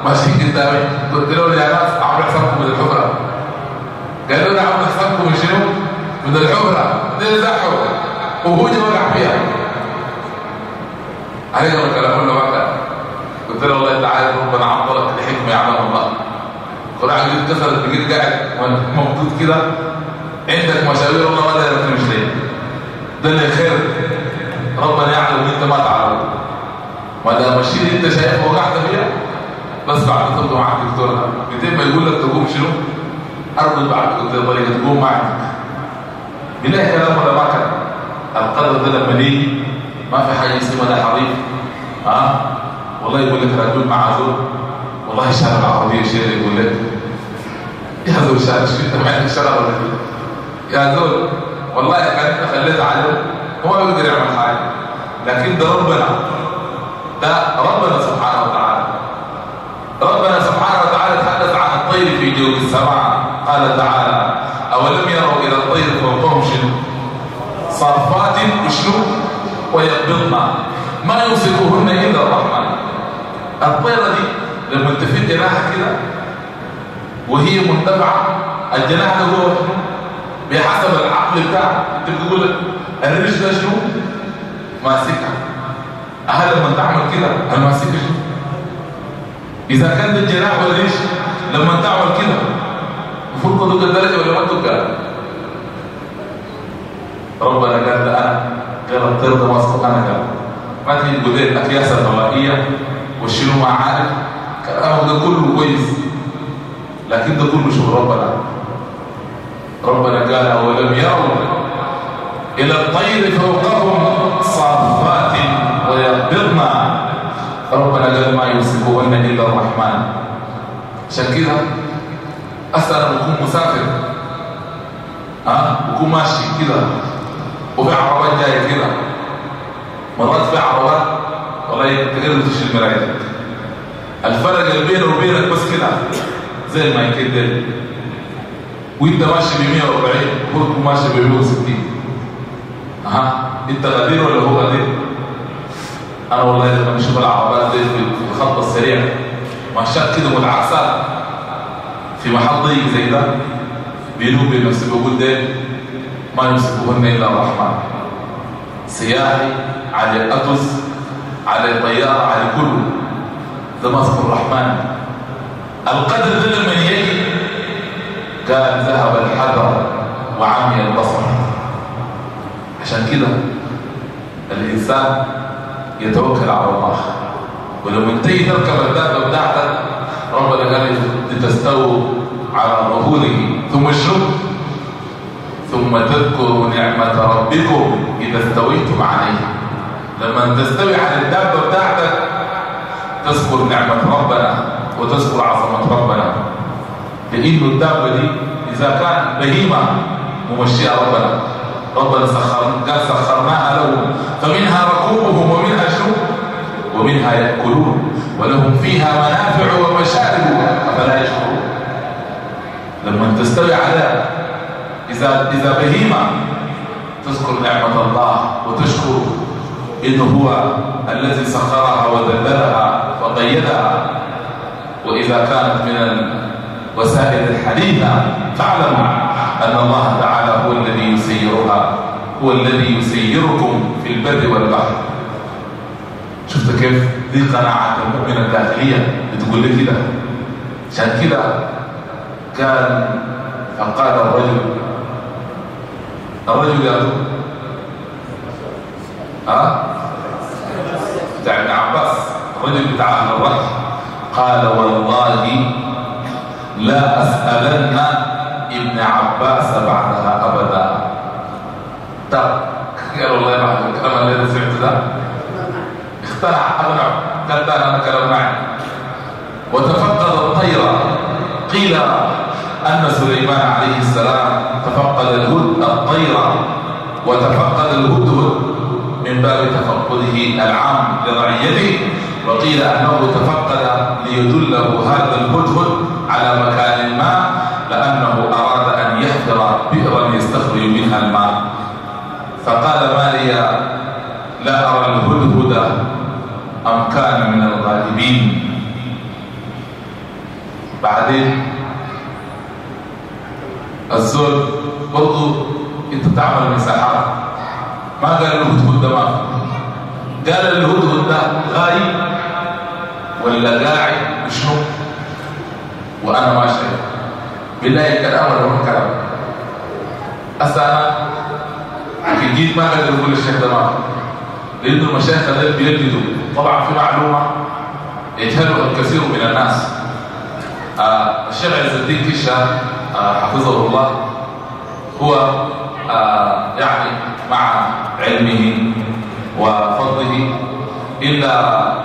C: ماشي قدامي قلت له يا ناس أعمل حسابكم من الحفرة. قالوا لي أعمل حسابكم من شنو؟ من الحفرة. دي زحوا وهو جا وقع فيها. عليك ولا كلام ولا وقع. قلت له والله عارف ربنا عطلك لحكمه يعلم الله. قرآن جيت كسرت بقيت قاعد مبسوط كده. عندك مشاوير الله ما داير تمشي ليه؟ ده اللي خير. ربنا يعلم إن أنت ما تعلم الشيء اللي أنت شايفه وقعت فيها؟ بس بعد تطلع مع الدكتور ده بيتم يقول لك تقوم شنو؟ اربط بعد قلت طريقه تقوم معك بلا كلام ولا ما كلام؟ القدر ده لما يجي ما في حاجة اسمها ده حريف. ها؟ والله يقول لك راجل مع زول والله شارع العربيه شيء يقول لك. يا زول شارع شو انت ما عندك شارع ولا يا زول والله كان أنت خليت عليه هو ما بيقدر يعمل حاجة. لكن ده ربنا. ده ربنا سبحانه وتعالى. ربنا سبحانه وتعالى تحدث عن الطير في جو السماء. قال تعالى أولم يروا إلى الطير فوقهم شنو؟ صافات وشنو؟ ويقبضن. ما يمسكوهن إلا الرحمن. الطيرة دي لما تفيد جناحها كده وهي مرتفعة الجناح ده هو بحسب العقل بتاعك انت بتقول الريش ده شنو؟ ماسكها. هل لما تعمل كده الماسكه شنو؟ إذا كان ده الجناح ولا ريش لما تعمل كده المفروض تدق الدرجه ولا ما تدق ربنا قال ده أنا قال الطير ده أنا قال ما تيجي تقول لي الاكياس الهوائية والشنو ما عارف كلامه ده كله كويس. لكن ده كله شغل ربنا. ربنا قال أولم يروا إلى الطير فوقهم صافات ويقبضن ربنا قال ما يمسكوهن إلا الرحمن. عشان أسأل بكون مسافر. ها؟ بكون ماشي كده وفي عربات جاية كده مرات في عربات والله تقدر تشيل مرايتك. الفرق اللي بينه وبينك بس كده زي المايكين ده وانت ماشي ب 140 وهو ماشي ب 160 أها؟ انت غدير ولا هو غدير؟ أنا والله لما بشوف العربات دي في الخط السريع ماشيات كده متعكسات في محل ضيق زي ده بينه وبين نفسه بيقول ده ما يمسكهن إلا الرحمن. سياحي على أتوس على طيارة على كله. ده ماسك الرحمن. القدر ده لما يجي قال ذهب الحذر وعمي البصر. عشان كده الإنسان يتوكل على الله. ولما انتهي تركب الدابه بتاعتك ربنا قال لتستووا على ظهوره ثم اشربوا. ثم تذكروا نعمة ربكم إذا استويتم عليه. لما تستوي على الدابة بتاعتك تذكر نعمة ربنا وتذكر عظمة ربنا. لأنه الدابة دي. إذا كان بهيمة ممشيها ربنا. ربنا سخر قال سخرناها لهم. فمنها ركوبهم ومنها شرب ومنها يأكلون. ولهم فيها منافع ومشارب. أفلا يشكرون؟ لما تستوي على إذا إذا بهيمة تذكر نعمة الله وتشكر إنه هو الذي سخرها وذللها وقيدها. وإذا كانت من الوسائل الحديثة فاعلم أن الله تعالى هو الذي يسيرها هو الذي يسيركم في البر والبحر. شفت كيف دي قناعة المؤمن الداخلية بتقول لي كده؟ عشان كده كان فقال الرجل الرجل يا ها؟ بتاع ابن عباس الرجل بتاع الرأي قال والله لا أسألن ابن عباس بعدها أبدا. قال والله بعد الكلام اللي أنا سمعته ده. اخترع قال ده أنا كلام معي وتفقد الطير قيل أن سليمان عليه السلام تفقد الهد الطير وتفقد الهدهد من باب تفقده العام لرعيته. وقيل أنه تفقد ليدله هذا الهدهد على مكان ما لأنه أراد أن يحفر بئرا يستخرج منها الماء. فقال ما لي لا أرى الهدهد أم كان من الغالبين بعدين الزول برضو أنت بتعمل مساحات ما قال الهدهد ده ما قال الهدهد ده غايب ولا قاعد وشنو وأنا ماشي بالله كلام ولا ما كلام. أنا في جيت ما قدر يقول الشيخ ده ما لأنه المشايخ ده بيجدوا طبعا في معلومة يجهلها الكثير من الناس. آه الشيخ عز الدين كشا آه حفظه الله هو آه يعني مع علمه وفضله إلا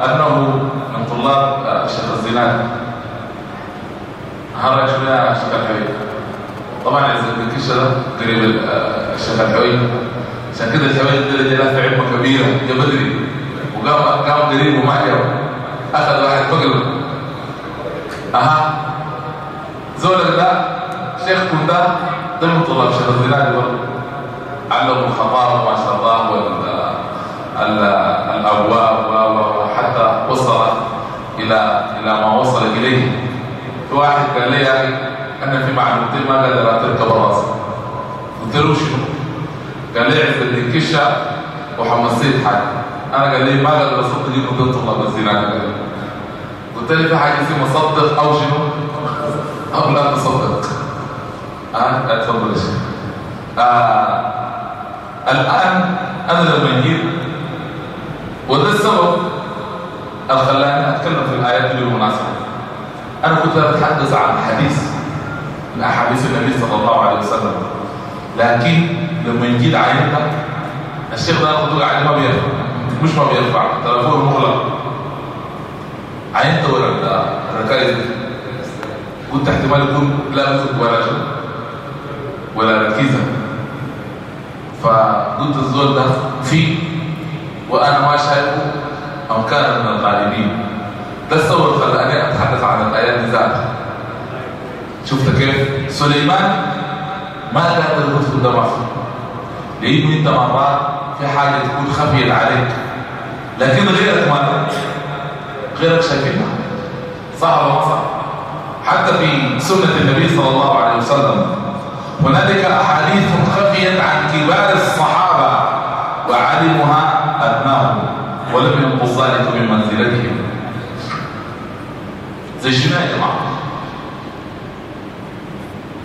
C: أنه من طلاب الشيخ الزناد. هرج شوية الشيخ الحوي؟ طبعا كشا ده قريب الشيخ الحوي. عشان كده الحوي الدرجة له في علمة كبيرة يا بدري. وقام قام قريب وما جاب أخذ واحد فقر أها. زولك ده شيخكم ده ده من طلاب شيخ الزناد علموا الخطاب ما شاء الله والابواب وحتى وصل إلى إلى ما وصل اليه في واحد قال لي يا أخي أنا في معلومتين ما قادر تركب راسي قلت له شنو؟ قال لي عز الدين كشه وحمد سيد حاج. أنا قال لي ما قادر اصدق انكم طلاب الزناد قلت لي في حاجة اسمها صدق أو شنو؟ أو لا تصدق أتفضل يا شيخ. آه الآن أنا لما جيت وده السبب اللي خلاني أتكلم في الآيات دي بالمناسبة. أنا كنت أتحدث عن حديث من أحاديث النبي صلى الله عليه وسلم. لكن لما جيت عينتها الشيخ ده أخذ عليه ما بيرفع مش ما بيرفع تلفون مغلق. عينت ولا الركائز دي قلت احتمال يكون لا مسك ولا شيء ولا ركيزة. فقلت الزول ده فيه وأنا ما شايفه أو كان من الغالبين. ده السبب خلاني أتحدث عن الايات ذاتها شفت كيف؟ سليمان ما قادر يدخل دماغه. لأنه انت مرات في حاجة تكون خفية عليك. لكن غيرك ما غيرك شايفينها صح حتى في سنة النبي صلى الله عليه وسلم هنالك أحاديث خفيت عن كبار الصحابة وعلمها ابنائهم ولم ينقص ذلك من منزلتهم. زي شنو يا جماعة.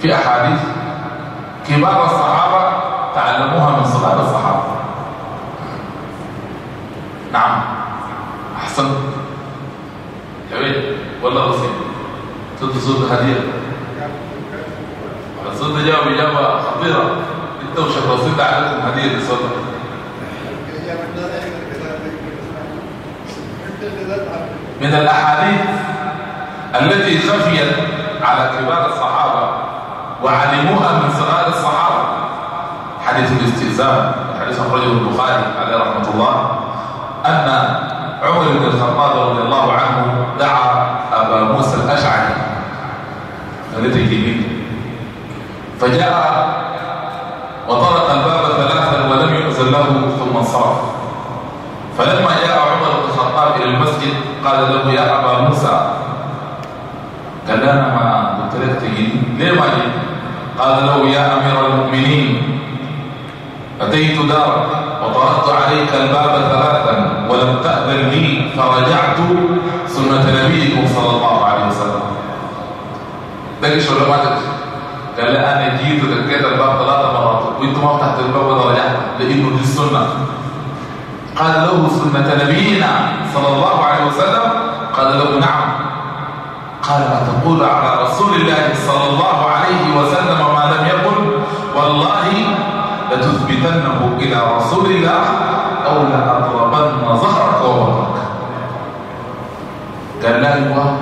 C: في أحاديث كبار الصحابة تعلموها من صغار الصحابة. نعم. أحسن. حبيبي والله بسيط صدق صدق هدية. صدق جاوب إجابة خطيرة. انت وشيخ رصيد عليكم هدية تصدق من الأحاديث التي خفيت على كبار الصحابة وعلموها من صغار الصحابة. حديث الاستئذان حديث أخرجه البخاري عليه رحمة الله. أن عمر بن الخطاب رضي الله عنه دعا أبا موسى الأشعري. الذي فجاء وطرق الباب ثلاثا ولم يؤذن له ثم انصرف. فلما جاء عمر بن الخطاب إلى المسجد قال له يا أبا موسى قال أنا ما قلت لك تجيني ليه ما جيت قال له يا أمير المؤمنين أتيت دارك وطرقت عليك الباب ثلاثا ولم تأذن لي فرجعت سنة نبيكم صلى الله عليه وسلم. دقش ولا ما دقش قال لي أنا جيت ودقيت الباب ثلاث مرات وإنت ما فتحت الباب ولا رجعت لأنه دي السنة. قال له سنة نبينا صلى الله عليه وسلم. قال له نعم. قال أتقول على رسول الله صلى الله عليه وسلم ما لم يقل؟ والله لتثبتنه إلى رسول الله أو لأضربن ظهرك وظهرك قال لا يبغى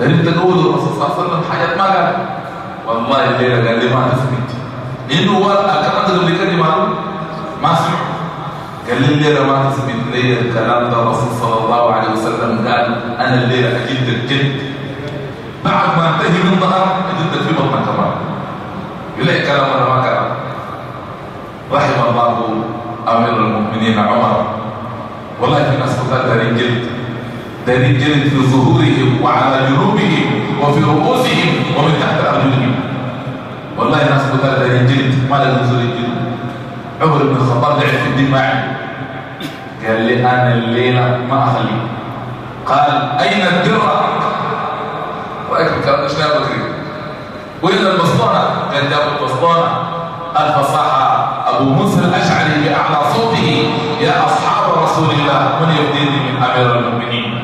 C: ده انت تقول الرسول صلى الله عليه وسلم حاجات ما قال. والله الليلة قال لي ما تثبت. لأنه هو الكلام ده قبل كده ما سمع قال لي الليلة ما تثبت. لي الكلام ده الرسول صلى الله عليه وسلم قال أنا الليلة اجد الجد. بعد ما انتهي من ظهر اجد في بطنك كمان. يقول لي كلام ولا ما كلام رحم الله أمير المؤمنين عمر. والله في ناس كتار دارين جلد. دارين جلد في ظهورهم وعلى جنوبهم وفي رؤوسهم ومن تحت أرجلهم. والله ناس كتار دارين جلد. ما لهم زول الجلد عمر بن الخطاب لعب في الدين قال لي أنا الليلة ما اخلي قال أين الدرة؟ رايك الكلام ده شنو بكري وين البسطانه قال جاب البسطانه قال فصاح أبو موسى الأشعري بأعلى صوته يا أصحاب رسول الله من يفديني من أمير المؤمنين؟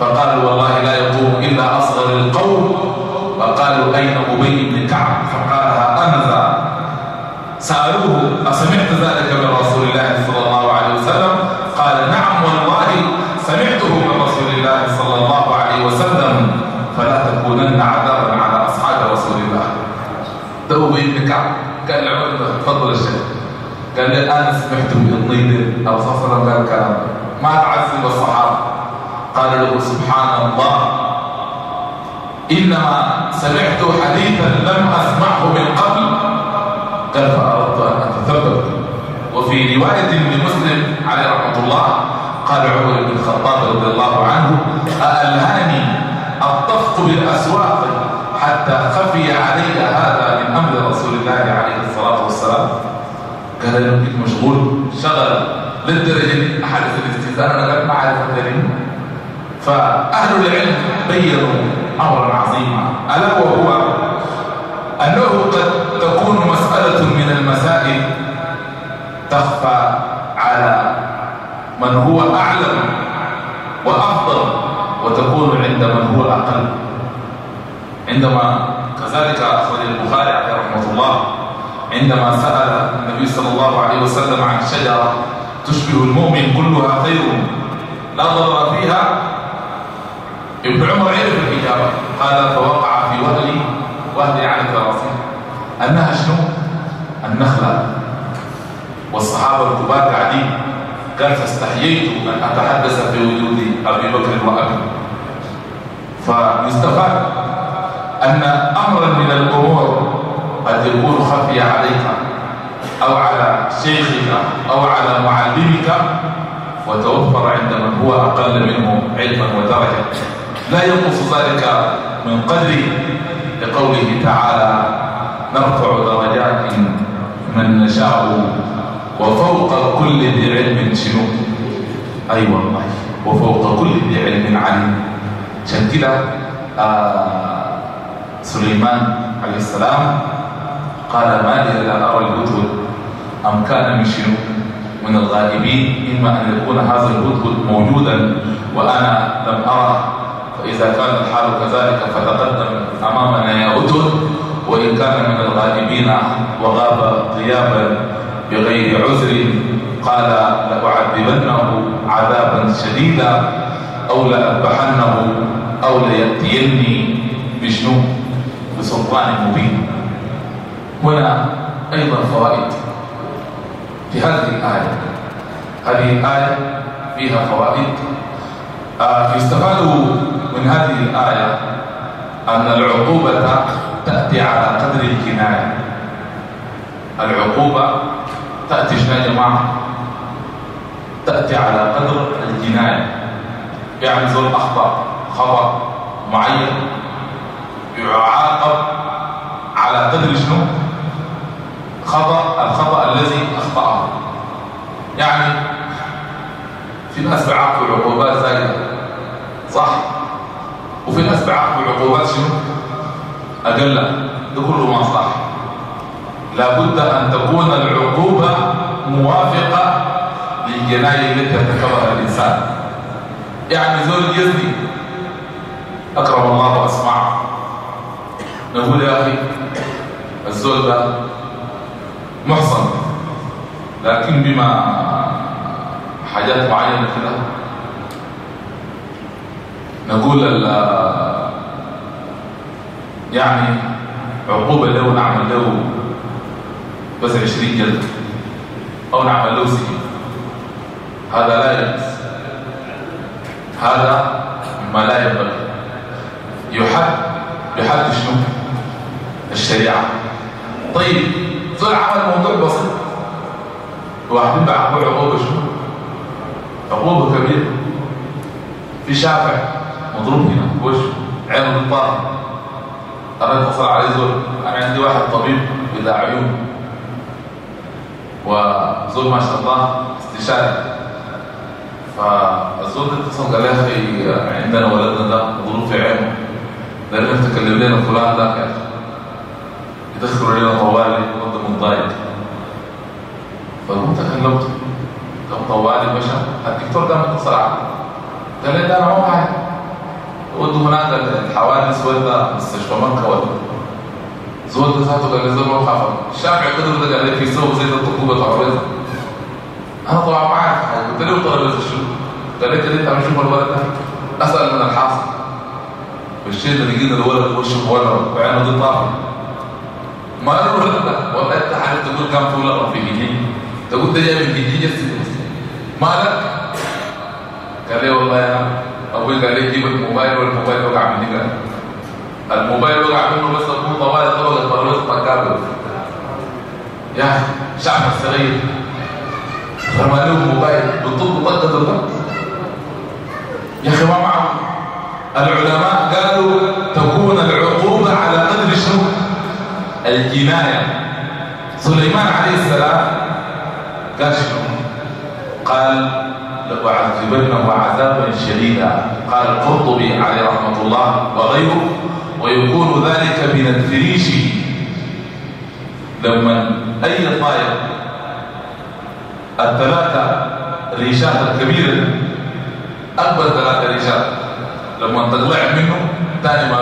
C: فقالوا والله لا يقوم إلا أصغر القوم. فقالوا أين أبي بن كعب؟ فقالها ذا سألوه أسمعت ذلك من رسول الله صلى الله عليه وسلم قال نعم والله سمعته من رسول الله صلى الله عليه وسلم فلا تكونن عذابا على أصحاب رسول الله تو بن كعب قال لعمر تفضل الشيخ قال لي أنا سمعت بالضيد الرسول صلى كلام ما تعذب الصحابة؟ قال له سبحان الله إنما سمعت حديثا لم أسمعه من قبل. قال فأردت أن أتثبت. وفي رواية لمسلم عليه رحمة الله قال عمر بن الخطاب رضي الله عنه أألهاني الطفق بالأسواق حتى خفي علي هذا من أمر رسول الله عليه الصلاة والسلام أنا كنت مشغول. شغل للدرجة دي أحاديث الاستئذان. أنا لم أعرف الدليل فأهل العلم بينوا أمرا عظيما. ألا وهو أنه قد تكون مسألة من المسائل تخفى على من هو أعلم وأفضل وتكون عند من هو أقل. عندما كذلك أخرج البخاري عليه رحمة الله عندما سأل النبي صلى الله عليه وسلم عن شجرة تشبه المؤمن كلها خير لا ضرر فيها؟ ابن عمر عرف الإجابة. قال فوقع في وهلي وهلي يعني كراسي أنها شنو؟ النخلة. والصحابة الكبار قاعدين. قال فاستحييت أن أتحدث في وجود أبي بكر وأبي. فيستفاد أن أمرا من الأمور قد يكون خفي عليك أو على شيخك أو على معلمك وتوفر عند من هو أقل منه علما ودرجة. لا ينقص ذلك من قدر لقوله تعالى نرفع درجات من نشاء وفوق كل ذي علم شنو؟ أي والله وفوق كل ذي علم عليم. عشان كده آه سليمان عليه السلام قال ما لي لا أرى الهدهد أم كان من شنو؟ من الغائبين. إما أن يكون هذا الهدهد موجودا وأنا لم أره فإذا كان الحال كذلك فتقدم أمامنا يا هدهد وإن كان من الغائبين وغاب غيابا بغير عذر قال لأعذبنه عذابا شديدا أو لأذبحنه أو ليأتيني بشنو؟ بسلطان مبين. هنا أيضا فوائد في هذه الآية. هذه الآية فيها فوائد. آه يستفاد من هذه الآية أن العقوبة تأتي على قدر الكناية. العقوبة تأتي يا جماعة؟ تأتي على قدر الجناية يعني زول أخطأ خطأ معين يعاقب على قدر شنو؟ خطأ الخطأ الذي أخطأه. يعني في ناس بيعاقبوا عقوبات زايدة صح. وفي ناس بيعاقبوا عقوبات شنو؟ أقل ده ما صح. لابد أن تكون العقوبة موافقة للجناية التي ارتكبها الإنسان. يعني زول يزني. أكرم الله وأسمعه. نقول يا أخي الزول ده محصن لكن بما حاجات معينة كده نقول يعني عقوبة له نعمل له بس عشرين جلد أو نعمل له سجن. هذا لا يجوز. هذا ما لا ينبغي. يحد بحد شنو؟ الشريعة. طيب. زول عمل موضوع بسيط. واحدين بعقوبة عقوبة شنو عقوبة كبيرة في شافع مضروب هنا وشه عينه بالطار أنا أتصل عليه زول. أنا عندي واحد طبيب بتاع عيون. وزول ما شاء الله استشاري. فالزول اتصل قال لي أخي عندنا ولدنا ده مضروب في عينه. لازم تكلم لنا فلان ده يا أخي يدخلوا لنا طوالي وانت متضايق فقمت كلمته كم طوالي باشا الدكتور ده متصل عليه قال لي ده أنا ما معي ودوا هناك الحوادث ولا مستشفى مكة ولا؟ زول ده ذاته قال لي زول ما الشافعي قدر ده قال لي في سوق زي الطقوبة ترابيزه أنا طبعا حاجة. قلت له ترابيزه شو؟ قال لي أنت عم تشوف الولد ده. أسأل من الحاصل. ده لقينا الولد وشه ولد وعينه دي طافي ما والله انت حابب تقول كم فوله في جيجي تقول ده جاي من جيجي جس مالك قال لي والله يا أبوي قال لي جيب الموبايل والموبايل وقع مني قال الموبايل وقع منه بس اكون طوال طبقه البروز مكابل يا أخي شعب الصغير رمى له الموبايل بالطب طقه الضغط يا أخي ما معه العلماء قالوا تكون العقوبة على قدر شنو؟ الجناية. سليمان عليه السلام قال شنو؟ قال لأعذبنه عذابا شديدا. قال القرطبي عليه رحمة الله وغيره ويكون ذلك من الفريش. لما أي طائر الثلاثة ريشات الكبيرة أكبر ثلاثة ريشات لما تطلع منه ثاني ما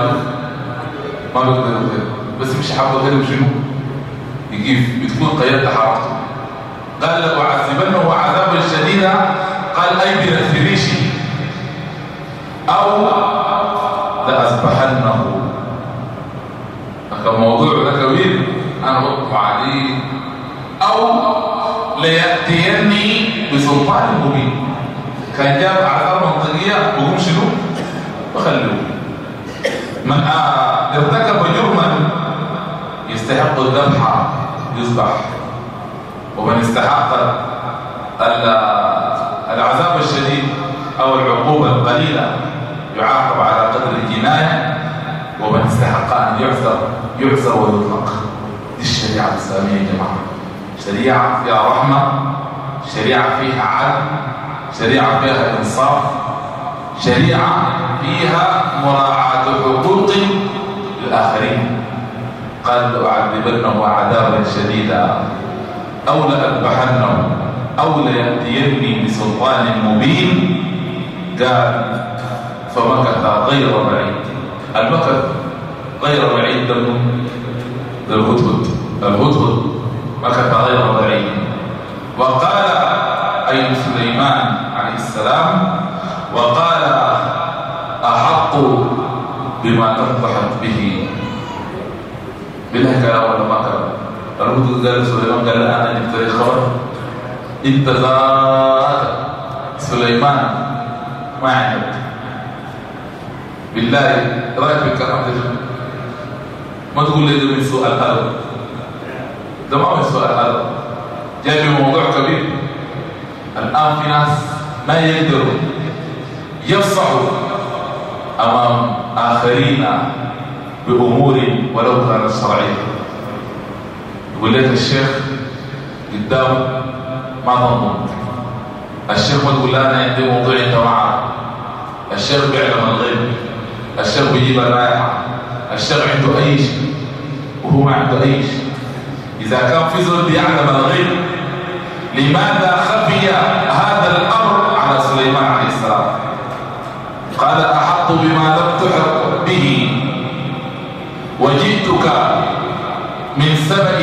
C: بيقدر يطير بس مش حابة كده وشنو يجيب بتكون قيادة حرارته قال لأعذبنه عذابا شديدا. قال أي بنفريش أو لأذبحنه. كان موضوع ده كبير. أنا بطلع عليه. أو ليأتيني بسلطان مبين. كان جاب أعذار منطقية. وهم شنو؟ وخلوه من ارتكب جرما يستحق الذبح يذبح ومن استحق العذاب الشديد أو العقوبة القليلة يعاقب على قدر الجناية ومن استحق أن يعذر يعذر ويطلق. دي الشريعة الإسلامية يا جماعة. شريعة فيها رحمة شريعة فيها عدل شريعة فيها إنصاف شريعة فيها مراعاة حقوق الآخرين قال لأعذبنه عذابا شديدا أو لأذبحنه أو ليأتيني بسلطان مبين. قال فمكث غير بعيد. المكث غير بعيد للهدهد الهدهد مكث غير بعيد. وقال أي سليمان عليه السلام وقال أحق بما تضحك به. بالله كلام ولا كلام الهدهد قال سليمان قال أنا جبت لي خبر انت ذات سليمان. ما عندك بالله الكلام ده ما تقول لي ده من سوء الادب ده ما من سوء الادب جاي في موضوع كبير. الآن في ناس ما يقدروا يفصحوا أمام آخرين. بأمور ولو كانت شرعية. يقول لك الشيخ قدامه ما ظنوا. الشيخ ما تقول أنا عندي موضوع انت معاه الشيخ بيعلم الغيب. الشيخ بيجيب الرائحه الشيخ عنده أي شيء وهو ما عنده أي شيء. إذا كان في زول بيعلم الغيب لماذا خفي هذا الأمر على سليمان عليه السلام؟ قال أحط بما لم تحط به. وجئتك من سبأ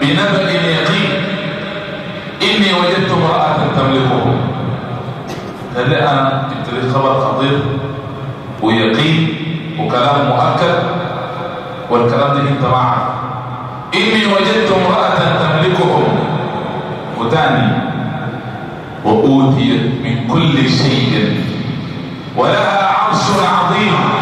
C: بنبأ يقين إني وجدت امرأة تملكه. لي أنا جبت لي خبر خطير ويقين وكلام مؤكد والكلام ده أنت معه. إني وجدت امرأة تملكهم وتاني وأوتيت من كل شيء. ولها عرش عظيم.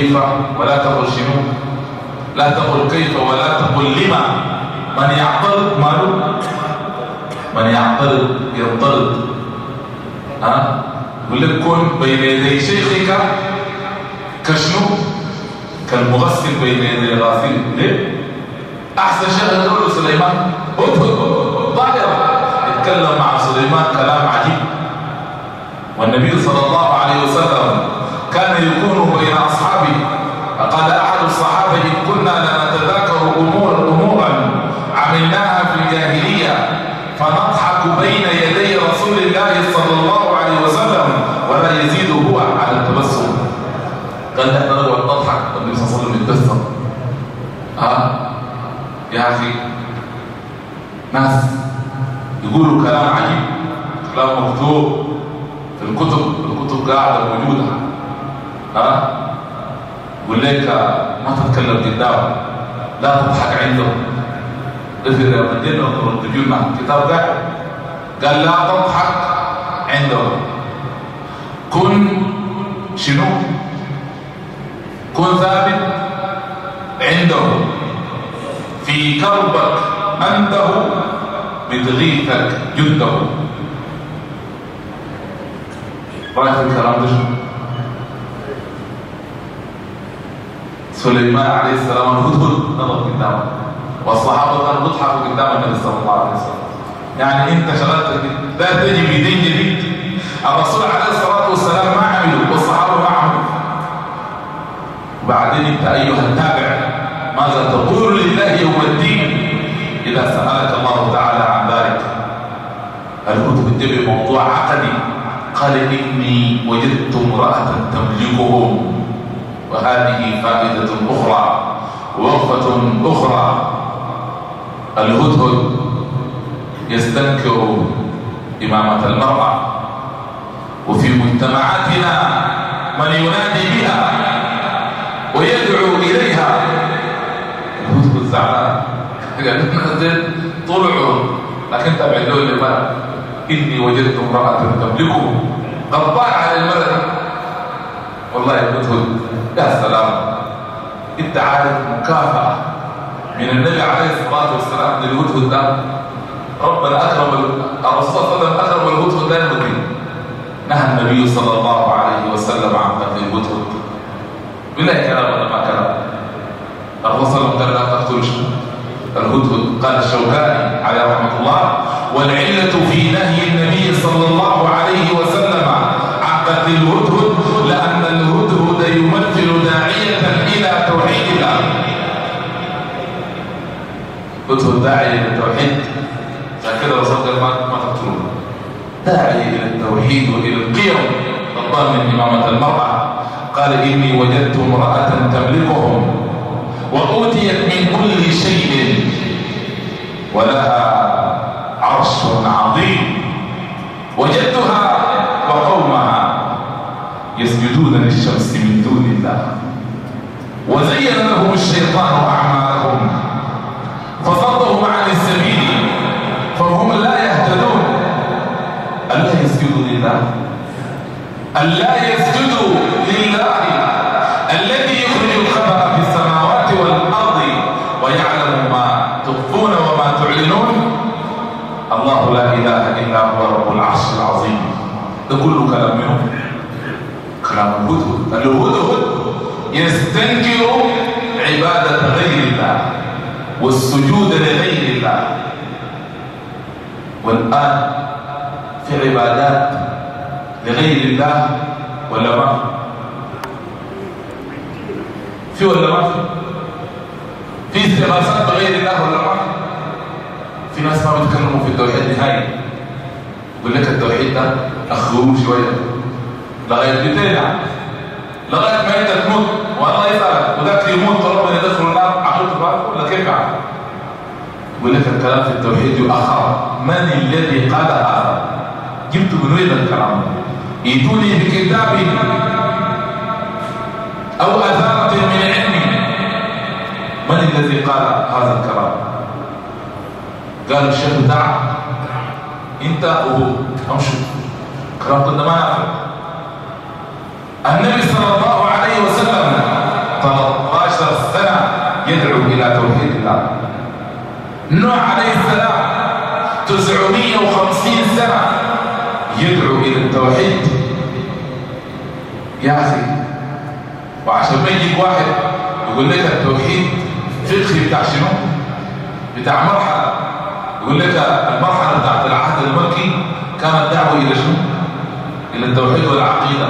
C: كيف ولا تقل شنو؟ لا تقل كيف ولا تقل لما. من يعترض ماله؟ من يعترض ينطرد ها يقول لك كن بين يدي شيخك كشنو؟ كالمغسل بين يدي غاسل ليه؟ أحسن شيء يقول سليمان ادخل ظاهرة. يتكلم مع سليمان كلام عجيب. والنبي صلى الله عليه وسلم كان يكون بين اصحابه فقال أحد الصحابة إن كنا لنتذاكر امور أمورا عملناها في الجاهلية فنضحك بين يدي رسول الله صلى الله عليه وسلم ولا يزيد هو على التبسم. قال إحنا نقعد نضحك النبي صلى الله عليه وسلم يتبسم. ها يا أخي ناس يقولوا كلام عجيب كلام مكتوب في الكتب الكتب قاعدة موجودة ها؟ يقول لك ما تتكلم قدامه لا تضحك عنده. افر يا مدينة وترد لنا كتاب قاعد قال لا تضحك عنده. كن شنو؟ كن ثابت عنده. في كربك أنته بتغيثك جده. رايك في الكلام ده شنو؟ سليمان عليه السلام الهدهد نظر قدامه والصحابة كانوا بيضحكوا قدام النبي صلى الله عليه وسلم. يعني انت شغلتك لا تجي بدين جديد. الرسول عليه الصلاة والسلام ما عملوا والصحابة ما عملوا. وبعدين انت أيها التابع ماذا تقول لله يوم الدين؟ إذا سألك الله تعالى عن ذلك. الهدهد بموضوع عقدي؟ قال إني وجدت امرأة تملكهم وهذه فائدة أخرى وقفة أخرى. الهدهد يستنكر إمامة المرأة وفي مجتمعاتنا من ينادي بها ويدعو إليها. الهدهد زعلان قال طلعوا لكن تبعدوا لماذا إني وجدت امرأة تملكه غضبان على الملك والله الهدهد يا سلام. انت عارف مكافأة من النبي عليه الصلاة والسلام للهدهد ده ربنا أكرم الرسول صلى الله عليه وسلم أكرم ده نهى النبي صلى الله عليه وسلم عن قتل الهدهد بالله كلام؟ ولا ما كلام؟ الرسول صلى الله عليه وسلم قال لا تقتلوا الهدهد قال الشوكاني عليه رحمة الله والعلة في نهي النبي صلى الله عليه وسلم عن قتل الهدهد يمثل داعية إلى توحيد الله. هدهد داعي إلى التوحيد. الرسول قال ما تقتلون داعي إلى التوحيد وإلى القيم. الضامن إمامة المرأة. قال إني وجدت امرأة تملكهم وأوتيت من كل شيء ولها عرش عظيم. وجدتها وقومها يسجدون للشمس من دون الله. وزين لهم الشيطان أعمالهم. فصدهم عن السبيل فهم لا يهتدون. ألا يسجدوا لله؟ ألا يسجدوا لله الذي يخرج الخبر في السماوات والأرض ويعلم ما تخفون وما تعلنون؟ الله لا إله إلا هو رب العرش العظيم. ده كلام منه. كلام الهدهد الهدهد يستنكر عبادة غير الله والسجود لغير الله. والآن في عبادات لغير الله ولا ما في؟ ولا ما في؟ في استغاثات بغير الله ولا ما في؟ ناس ما بيتكلموا في التوحيد نهائي. يقول لك التوحيد ده اخروه شوية. لغايه بتاعنا لغاية ما انت تموت. والله يسالك وذاك يموت وربنا يدخل النار. عقلت بعض ولا كيف يعني؟ يقول لك الكلام في التوحيد يؤخر. من الذي قال هذا؟ جبت من وين الكلام ايتوني بكتاب أو اثاره من علم من الذي قال هذا الكلام؟ قال الشيخ بتاعك انت وهو امشوا كلام ما النبي صلى الله عليه وسلم 13 سنه يدعو إلى توحيد الله نوح عليه السلام 950 سنة يدعو إلى التوحيد يا أخي وعشان ما يجيك واحد يقول لك التوحيد فقهي بتاع شنو؟ بتاع مرحلة يقول لك المرحلة بتاعت العهد المكي كانت دعوة إلى شنو؟ إلى التوحيد والعقيدة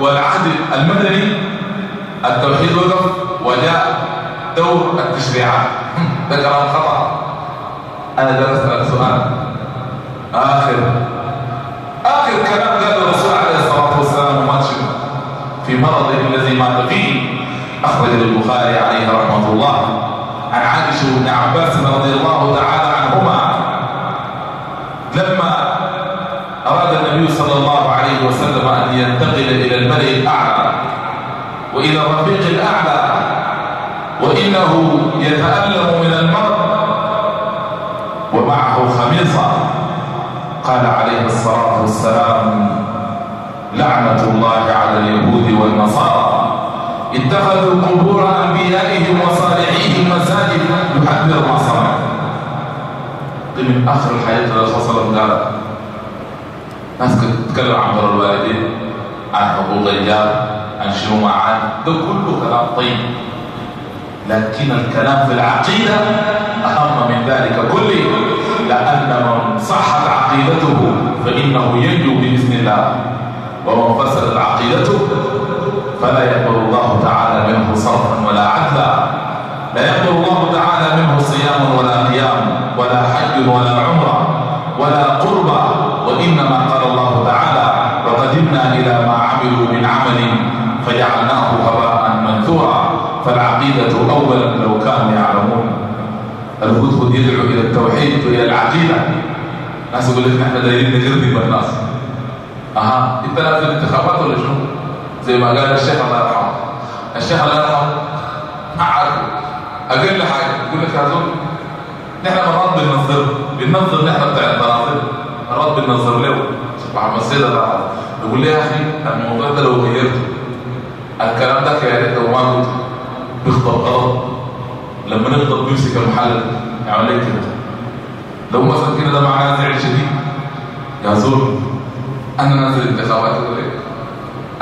C: والعهد المدني التوحيد وقف وجاء دور التشريعات. ده كلام خطأ. أنا درست لك سؤال آخر آخر كلام قال الرسول عليه الصلاة والسلام مات في مرضه الذي مات فيه أخرج البخاري عليه رحمة الله. عن عائشة بن عباس رضي الله تعالى عنهما لما النبي صلى الله عليه وسلم أن ينتقل إلى الملأ الأعلى. وإلى الرفيق الأعلى. وإنه يتألم من المرض. ومعه خميصة. قال عليه الصلاة والسلام لعنة الله على اليهود والنصارى. اتخذوا قبور أنبيائهم وصالحيهم مساجد يحذر ما من آخر الحياة الرسول صلى الله عليه وسلم ناس تتكلم عن بر الوالدين عن حقوق الرجال عن شنو معاد ده كله كلام طيب. لكن الكلام في العقيدة أهم من ذلك كله. لأن من صحت عقيدته فإنه ينجو بإذن الله. ومن فسدت عقيدته فلا يقبل الله تعالى منه صرفا ولا عدلا. لا يقبل الله تعالى منه صيام ولا قيام ولا حج ولا عمرة ولا قربى وإنما قال وقدمنا إلى ما عملوا من عمل فجعلناه هباء منثورا. فالعقيدة أولا لو كانوا يعلمون. الهدهد يدعو إلى التوحيد وإلى العقيدة. ناس يقول لك نحن دايرين نجرب الناس أها أنت نازل الانتخابات ولا شنو؟ زي ما قال الشيخ الله يرحمه. الشيخ الله يرحمه عارف أقل حاجة يقول لك يا زول نحن مرات بننظر بننظر نحن بتاع المناظر مرات بننظر له. محمد سيد الله يقول لي يا أخي الموضوع ده لو غيرته الكلام ده يا ريت لو ما قلت. بيخطب غلط. لما نغضب بيمسك المحل. يعمل لك كده. لو مثلا كده ده معناه زعل شديد. يا زول أنا نازل انتخابات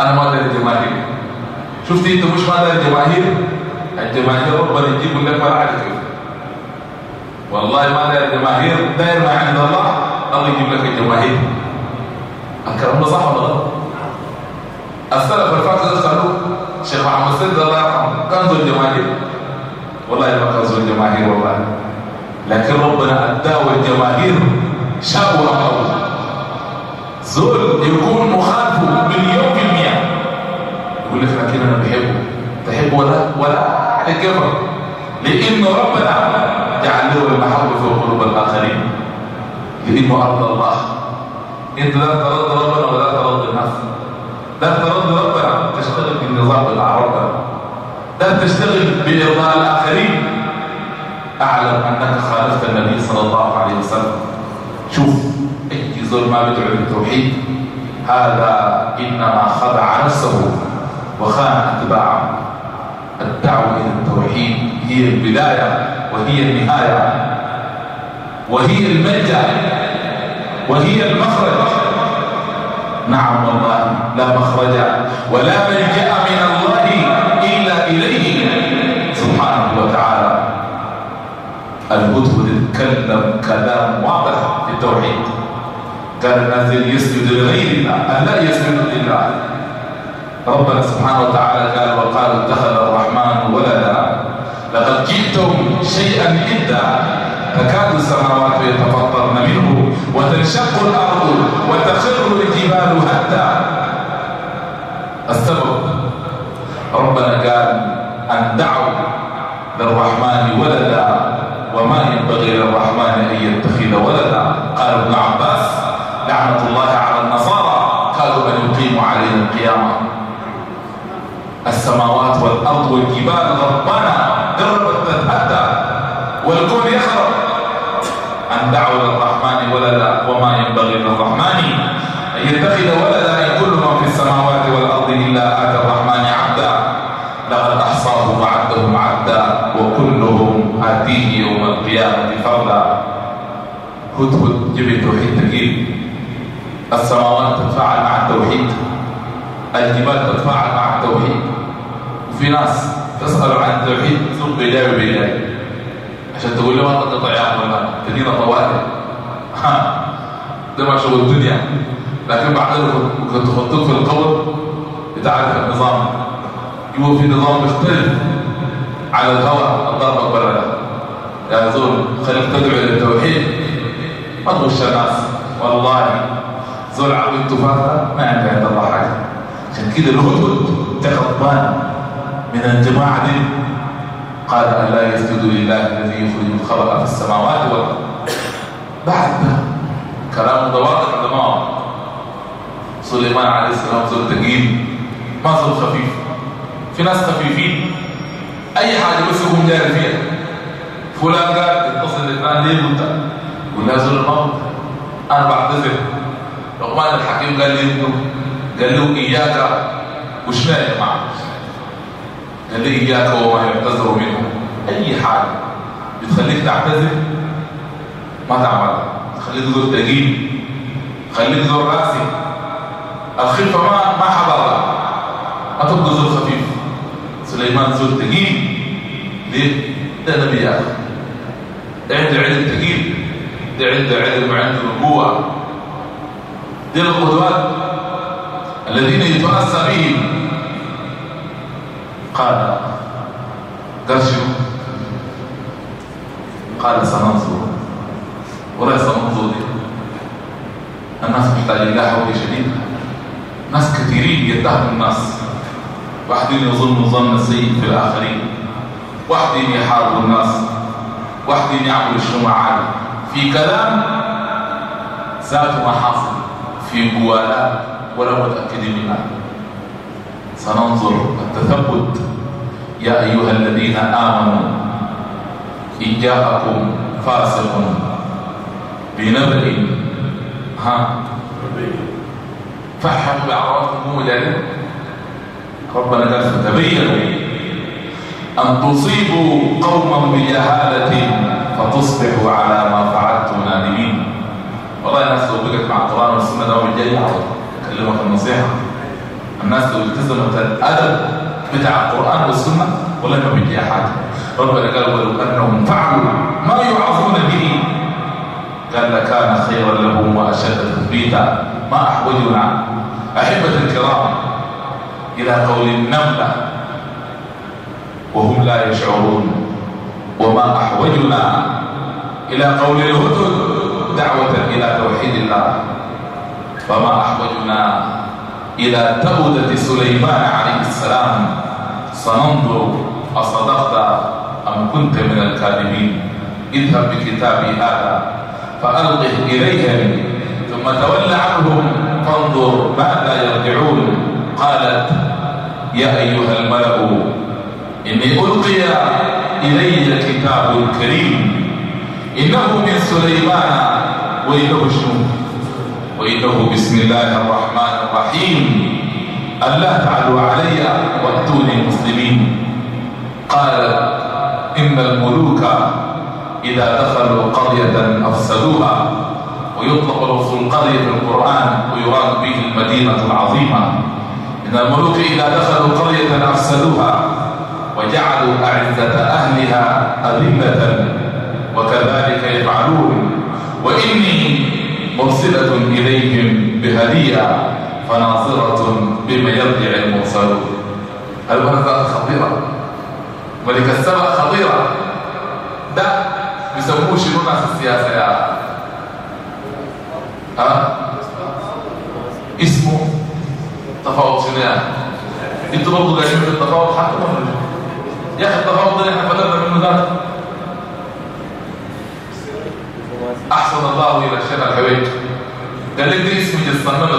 C: أنا ما داري جماهير شفت أنت مش ما داري جماهير الجماهير ربنا يجيب لك مراعي كيف والله ما داري جماهير داير ما عند الله الله يجيب لك الجماهير. الكلام ده صح ولا غلط؟ السلف الفاتح ده خلوه الشيخ محمد سيد الله يرحمه كان ذو الجماهير. والله ما كان ذو الجماهير والله. لكن ربنا أداه الجماهير شاءوا أمره زول يكون مخالفه مليون في المية يقول لك لكن أنا بحبه. تحبه ولا؟ ولا. على كيفك لأن ربنا جعل له المحبة في قلوب الآخرين. لأنه أرض الله. أنت لا ترد ربنا ولا ترد الناس لا ترد ربنا تشتغل بالنظام ربنا لا تشتغل بإرضاء الآخرين. أعلم أنك خالفت النبي صلى الله عليه وسلم. شوف أي زول ما بيدعو للتوحيد. هذا إنما خدع نفسه وخان أتباعه. الدعوة إلى التوحيد هي البداية وهي النهاية. وهي الملجأ وهي المخرج. نعم والله لا مخرج. ولا ملجأ من الله إلا إليه. سبحانه وتعالى. الهدهد تكلم كلام واضح في التوحيد. قال الناس يسجد لغير الله. لا يسجد لله. ربنا سبحانه وتعالى قال وقالوا اتخذ الرحمن ولدا. لقد جئتم شيئا إدا تكاد السماوات يتفطرن منه وتنشق الأرض وتخر الجبال هدا السبب. ربنا قال أن دعوا للرحمن ولدا وما ينبغي للرحمن أن يتخذ ولدا. قال ابن عباس لعنة الله على النصارى. كادوا أن يقيموا علينا القيامة. السماوات والأرض والجبال غضبانا قربت تتأتى والكون يخرب. أن دعوا للرحمن ولدا وما ينبغي للرحمن أن يتخذ ولدا إن كل في السماوات والأرض إلا آتى الرحمن عبدا. لقد أحصاهم وعدهم عدا وكلهم آتيه يوم القيامة فردا. هدهد جيب التوحيد تجيب السماوات تتفاعل مع التوحيد. الجبال تتفاعل مع التوحيد. وفي ناس تسأل عن التوحيد ثم بيجاوب بيجاوب عشان تقول له ما تقطع يا أخوانا تدينا طوالي ها. ده ما شغل الدنيا. لكن بعدين كنت في القبر بتعرف النظام. يبقى في نظام مختلف على الهواء الضرب برا ده يا زول خليك تدعو إلى التوحيد. ما تغش الناس والله زول عبد تفاهه ما عنده عند الله حاجة. عشان كده الهدهد تغضبان من الجماعة دي. قال الا يسجد لله الذي يخرج الخبر في السماوات والارض بعد كلام متواضع عندما سليمان عليه السلام زول ثقيل ما زول خفيف. في ناس خفيفين. أي حاجة بس يكون جاري فيها. فلان قال اتصل الاثنان ليه قلت؟ قول له زول الموت. أنا بعتذر. لقمان الحكيم قال لي قال له إياك. وش يا جماعة؟ قال لي إياك وما يعتذر منه. أي حاجة بتخليك تعتذر؟ ما تعملها خليك زول تقيل خليك زول راسي الخفه ما ما حضرها ما تبقى زول خفيف سليمان زول تقيل ليه؟ ده نبي يا ده عنده علم تقيل ده عنده علم وعنده نبوة دي القدوات الذين يتأسى بهم قال شنو؟ قال سننظر. ولا سننظر. الناس محتاجين لها حول شديد. ناس كثيرين يتهم الناس. واحدين يظن ظن السيء في الآخرين. واحدين يحاربوا الناس. واحدين يعملوا الشمعات في كلام ذات ما حاصل في جوالات ولا متأكد منها. سننظر التثبت. يا أيها الذين آمنوا إن جاءكم فاسق بنبأ. ها؟ فحموا بعضكم مو ربنا قال فتبينوا أن تصيبوا قوما بجهالة فتصبحوا على ما فعلتم نادمين. والله الناس لو بقت مع القرآن والسنة ده الجاي أكلمك النصيحة. الناس لو التزمت الأدب بتاع القرآن والسنة ولا ما بيجي حاجة ربنا قال ولو أنهم فعلوا ما يوعظون به قال لكان خيرا لهم وأشد تثبيتا ما أحوجنا. أحبة الكرام إلى قول النملة وهم لا يشعرون. وما أحوجنا إلى قول الهدد دعوة إلى توحيد الله. فما أحوجنا إلى تودة سليمان عليه السلام. سننظر أصدقت أم كنت من الكاذبين؟ اذهب بكتابي هذا فألقه إليهم ثم تول عنهم فانظر ماذا يرجعون. قالت يا أيها الملأ إني ألقي إلي كتاب كريم. إنه من سليمان وإنه شنو وإنه بسم الله الرحمن الرحيم. ألا تعلوا علي وأتوني مسلمين قال إن الملوك إذا دخلوا قرية أفسدوها ويطلق لفظ القرية في القرآن ويراد به المدينة العظيمة. إن الملوك إذا دخلوا قرية أفسدوها وجعلوا أعزة أهلها أذلة وكذلك يفعلون. وإني مرسلة إليهم بهدية فناصرة بما يرجع المرسلون. المنزلة خطيرة؟ ملك السماء خطيرة. ده بيسموه شنو ناس السياسة يا ها؟ اسمه تفاوض شنو يعني أنتوا برضه قاعدين في التفاوض حتى يا أخي التفاوض ده إحنا بدأنا منه ذاته. أحسن الله إلى الشيخ الحويج قال لك دي اسم جسمنا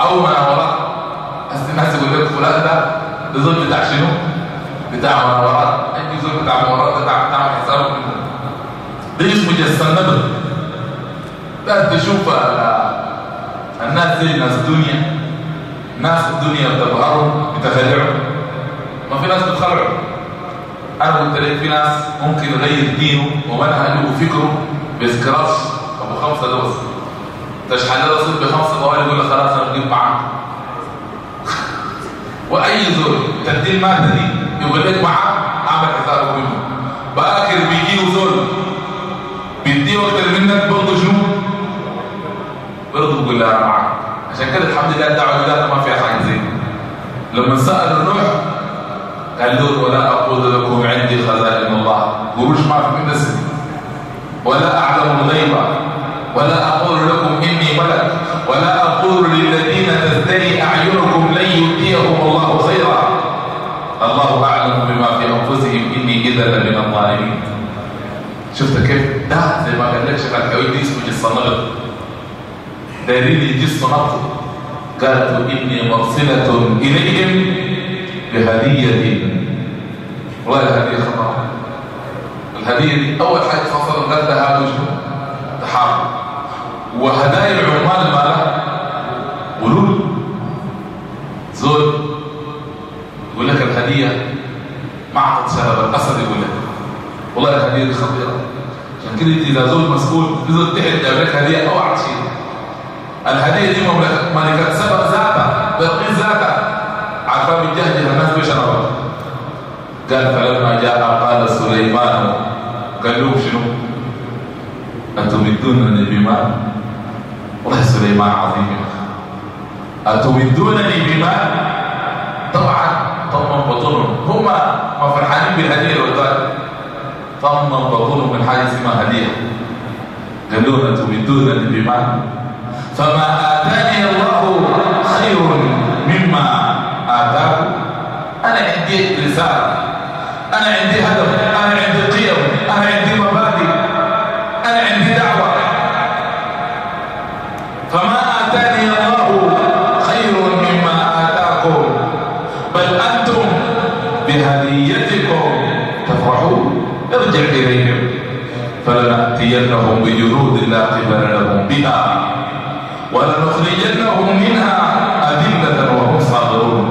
C: أو مناورات هسه الناس يقول لك فلان ده ده بتاع شنو؟ بتاع مناورات أي زول بتاع مناورات بتاع بتاع حسابه ده اسمه جسمنا ده تشوف الناس زي ناس دنيا. ناس الدنيا بتبهرهم بتخلعهم ما في ناس بتخلعوا. أنا قلت لك في ناس ممكن يغير دينه ومنهجه وفكره بسكراش ابو خمسة بس تشحن له رصيد بخمسة طوال يقول لك خلاص أنا بجيب معاك وأي زول تدي الماده دي يقول لك معاه أعمل حسابك منه. باكر بيجي زول بيديه أكتر منك برضه شنو؟ برضه بيقول أنا معاك عشان كده الحمد لله الدعوة بتاعتنا ما فيها حاجة زي لما سأل الروح قال له ولا أقول لكم عندي خزائن الله. قروش ما في من اسمي ولا أعلم الغيب ولا أقول لكم إني ملك ولا أقول للذين تزدري أعينكم لن يؤتيهم الله خيرا. الله أعلم بما في أنفسهم إني اذا لمن الظالمين. شفت كيف؟ ده زي ما قال لك شيخ الحويج دي اسمه جسم نغط دليل جسم نغط قالت إني مرسله إليهم بهدية. والله الهديه خطر أول حاجة فصل قال ده هذا شنو تحارب. وهدايا العمال مالها ولول زول يقول لك الهدية معطت شهر الاسد يقول لك. والله الهدية دي خطيرة. عشان كده إذا زول مسؤول بيزول تحت جاب لك هدية اوعى تشيل الهدية دي مملكه ملكه سبق ذاتها بقي ذاتها عارفه بتجهجها الناس بشربها قال فلما جاء قال سليمان قال لهم شنو؟ أتمدونني بمال والله سليمان عظيم أتمدونني بمال طبعا طبعا بطنهم هم ما فرحانين بالهدية والغالب فهم بطونهم من حاجة اسمها هدية. قالوا لنا تريدون بمال فما آتاني الله خير مما آتاكم أنا عندي رسالة. أنا عندي هدف. أنا عندي قيم أنا عندي مبادئ أنا عندي دعوة فما آتاني الله خير مما آتاكم بل أنتم بهديتكم تفرحون ارجع إليهم فلنأتينهم بجنود لا قبل لهم بها ولنخرجنهم منها أذلة وهم صاغرون.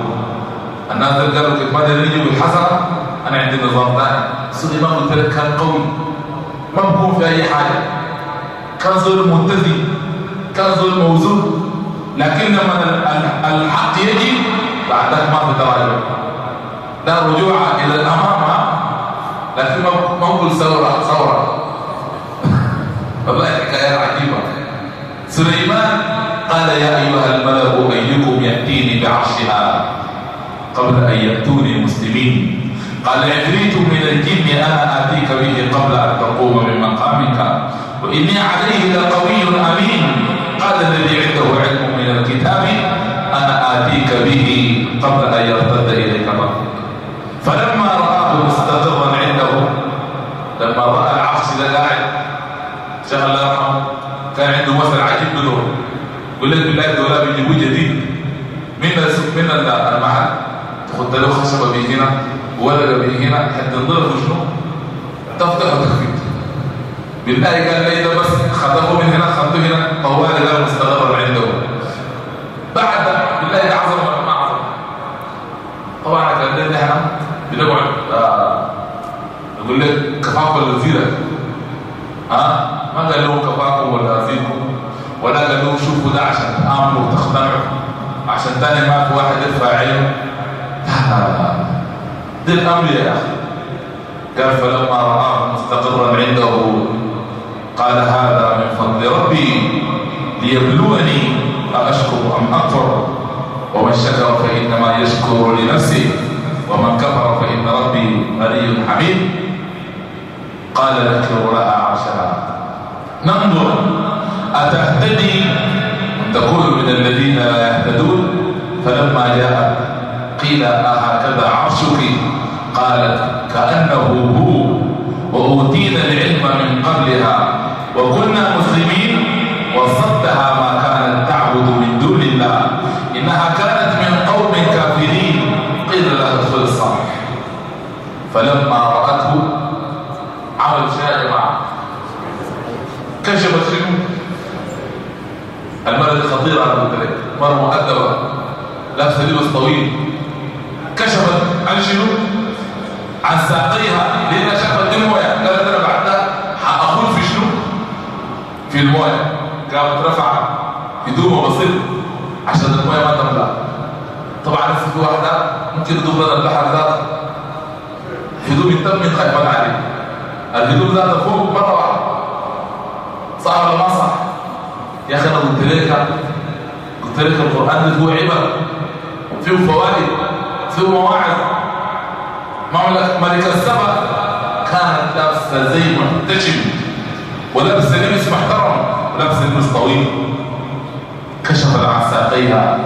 C: الناس قالوا كيف ماذا يجي بالحسنة أنا عندي نظام ثاني سليمان قلت لك كان قوي. ما بكون في أي حاجة. كان زول متزن كان زول موزون. لكن لما الحق يجي بعدك ما في تراجع. لا رجوع إلى الأمام لكن ما نقول ثورة ثورة. والله حكاية عجيبة سليمان قال يا أيها الملأ أيكم يأتيني بعرشها قبل أن يأتوني مسلمين قال عفريت من الجن أنا آتيك به قبل أن تقوم من مقامك وإني عليه لقوي أمين. قال الذي عنده علم من الكتاب أنا آتيك به قبل أن يرتد إليك ربك فلما رآه مستقرا عنده لما رأى العرش ده قاعد شيخ الله يرحمه كان عنده مثل عجيب بدور يقول لك بالله الدولاب بيجيبوه جديد. من من المحل تاخد له خشبه بيه هنا ولا بيه هنا حتى تنضرب شنو تفتح وتخفي بالله قال لي ده بس خطفه من هنا خطفه هنا. طوال قال مستغرب عنده. بعد بالله ده عظم ولا ما عظم طبعا قال لي إحنا بنقعد آه يقول لك كفاكم ولا زيرك ها ما قال لهم كفاكم ولا زيركم ولا قال لهم شوفوا ده عشان تآمنوا وتقتنعوا عشان تاني في واحد يرفع عينه. ده الأمر يا أخي. قال فلما رآه مستقرا عنده قال هذا من فضل ربي ليبلوني أأشكر أم أكفر. ومن شكر فإنما يشكر لنفسه ومن كفر فإن ربي غني حميد. قال ذكر لها عرشها. ننظر أتهتدي تكون من الذين لا يهتدون فلما جاءت قيل أهكذا عرشك؟ قالت كأنه هو وأوتينا العلم من قبلها وكنا مسلمين وصدها ما كانت تعبد من دون الله إنها كانت من قوم كافرين قيل لها ادخل الصالح فلما رأته عمل شيء معه كشف شنو المرأة الخطيرة على قلت مرة مؤدبة. لابسة لبس طويل. كشفت عن شنو؟ عن ساقيها لأنها شافت دي مويه قالت أنا بعدها هأخوض في شنو؟ في الموية. قامت رفع هدومه بسيط عشان الموية ما تملأ. طبعا في واحدة ممكن تدوب لنا البحر ذاته. هدوم التم خايفان عليه. الهدوم ذاتها فوق مرة واحدة. صح ولا ما صح؟ يا أخي أنا قلت لك قلت لك القرآن ده هو عبر فيه فوائد فيه مواعظ. ملك السبع كانت لابسه زي محتشم ولابسه لبس محترم ولابسه لبس طويل. كشفت عن ساقيها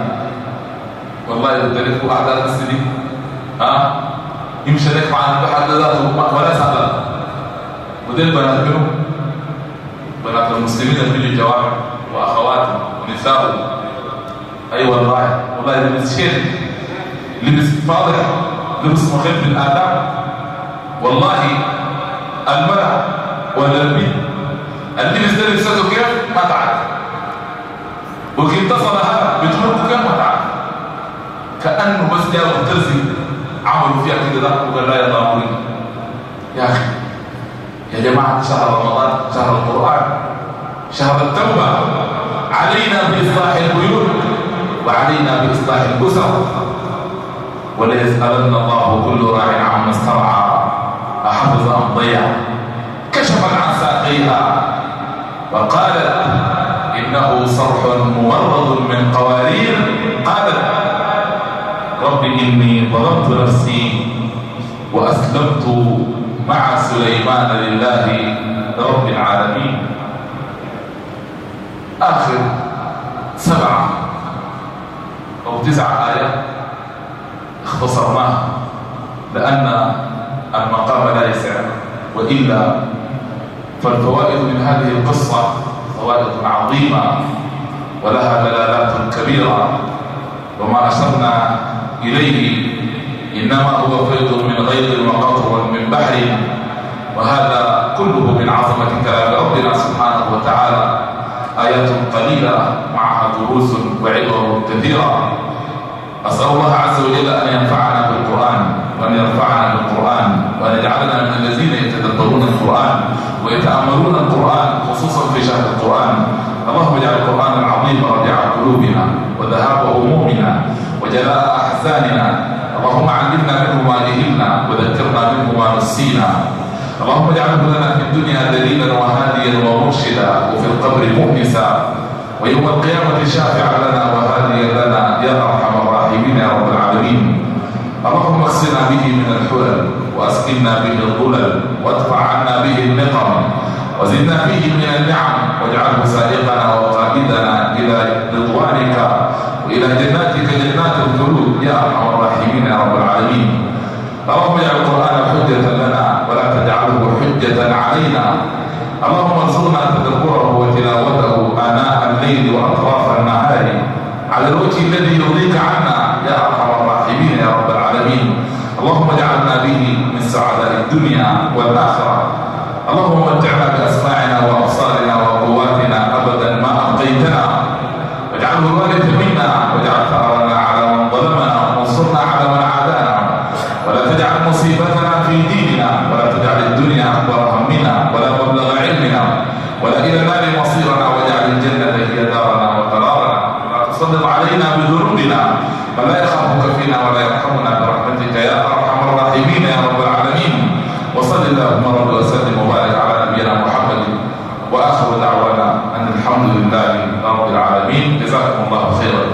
C: والله قلت لك واحد السنين ها؟ يمشي لك مع البحر ذاته ولا سهل ودي البنات منهم بنات المسلمين اللي بيجوا الجوامع وأخواتهم ونسائهم اي أيوة والله لبس شيخ لبس فاضح. لبس مخيف بالآداب. والله المرأة ولا البيت اللبس ده لبسته كيف؟ ما تعرف. وكي اتصل هذا بتمرك كيف؟ ما تعرف. كأنه بس جاء الترزي عملوا فيها كده وقال لا يا ضامرين يا أخي يا جماعة شهر رمضان شهر القرآن. شهر التوبة. علينا بإصلاح البيوت وعلينا بإصلاح الأسر. وليسألن الله كل راع عما استرعى. أحفظ أم ضيع كشفت عن ساقيها. وقالت إنه صرح مورد من قوارير. قالت رب إني ظلمت نفسي وأسلمت مع سليمان لله رب العالمين آخر سبعة أو تسعة آيات اختصرناها لأن المقام لا يسع وإلا فالفوائد من هذه القصة فوائد عظيمة ولها دلالات كبيرة وما أشرنا إليه إنما هو فيض من غيظ وقطر من بحر وهذا كله من عظمة كلام ربنا سبحانه وتعالى آيات قليلة معها دروس وعبر كثيرة. أسأل الله عز وجل أن ينفعنا بالقرآن وأن يرفعنا بالقرآن وأن يجعلنا من الذين يتدبرون القرآن ويتأملون القرآن خصوصا في شهر القرآن. اللهم اجعل القرآن العظيم ربيع قلوبنا وذهاب همومنا وجلاء أحزاننا. اللهم علمنا منه ما جهلنا وذكرنا منه ما نسينا. اللهم اجعله لنا في الدنيا دليلا وهاديا ومرشدا وفي القبر مؤنسا. ويوم القيامة شافعا لنا وهاديا لنا يا أرحم الراحمين يا رب العالمين. اللهم اغسلنا به من الحلل وأسقنا به الظلل وادفع عنا به النقم وزدنا فيه من النعم واجعله سائقنا وقائدنا إلى رضوانك وإلى جناتك جنات الخلود يا أرحم الراحمين يا رب العالمين. اللهم اجعل القرآن حجة لنا ولا تجعله حجة علينا. اللهم ارزقنا تدبره وتلاوته اناء الليل وأطراف النهار. على الوجه الذي يرضيك عنا يا أرحم الراحمين يا رب العالمين. اللهم اجعلنا به من سعداء الدنيا والآخرة. اللهم متعنا بأسماعنا وأبصارنا وقواتنا أبدا ما أبقيتنا. واجعله الوارث منا واجعل ثارنا على من ظلمنا وانصرنا على من عادانا ولا تجعل مصيبتنا في ديننا ولا تجعل الدنيا اكبر همنا ولا مبلغ علمنا ولا إلى النار مصيرنا واجعل الجنه هي دارنا وقرارنا ولا تسلط علينا بذنوبنا فلا يخافك فينا ولا يرحمنا برحمتك يا ارحم الراحمين يا رب العالمين وصل اللهم رب وسلم وبارك على نبينا محمد واخر دعوانا ان الحمد لله رب العالمين جزاكم الله خيرا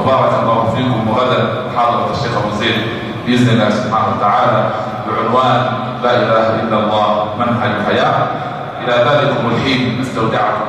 C: وبارك الله فيكم وغدا حاضره الشيخ ابو زيد باذن الله سبحانه وتعالى بعنوان لا إله إلا الله منهج الحياة. إلى ذلكم الحين أستودعكم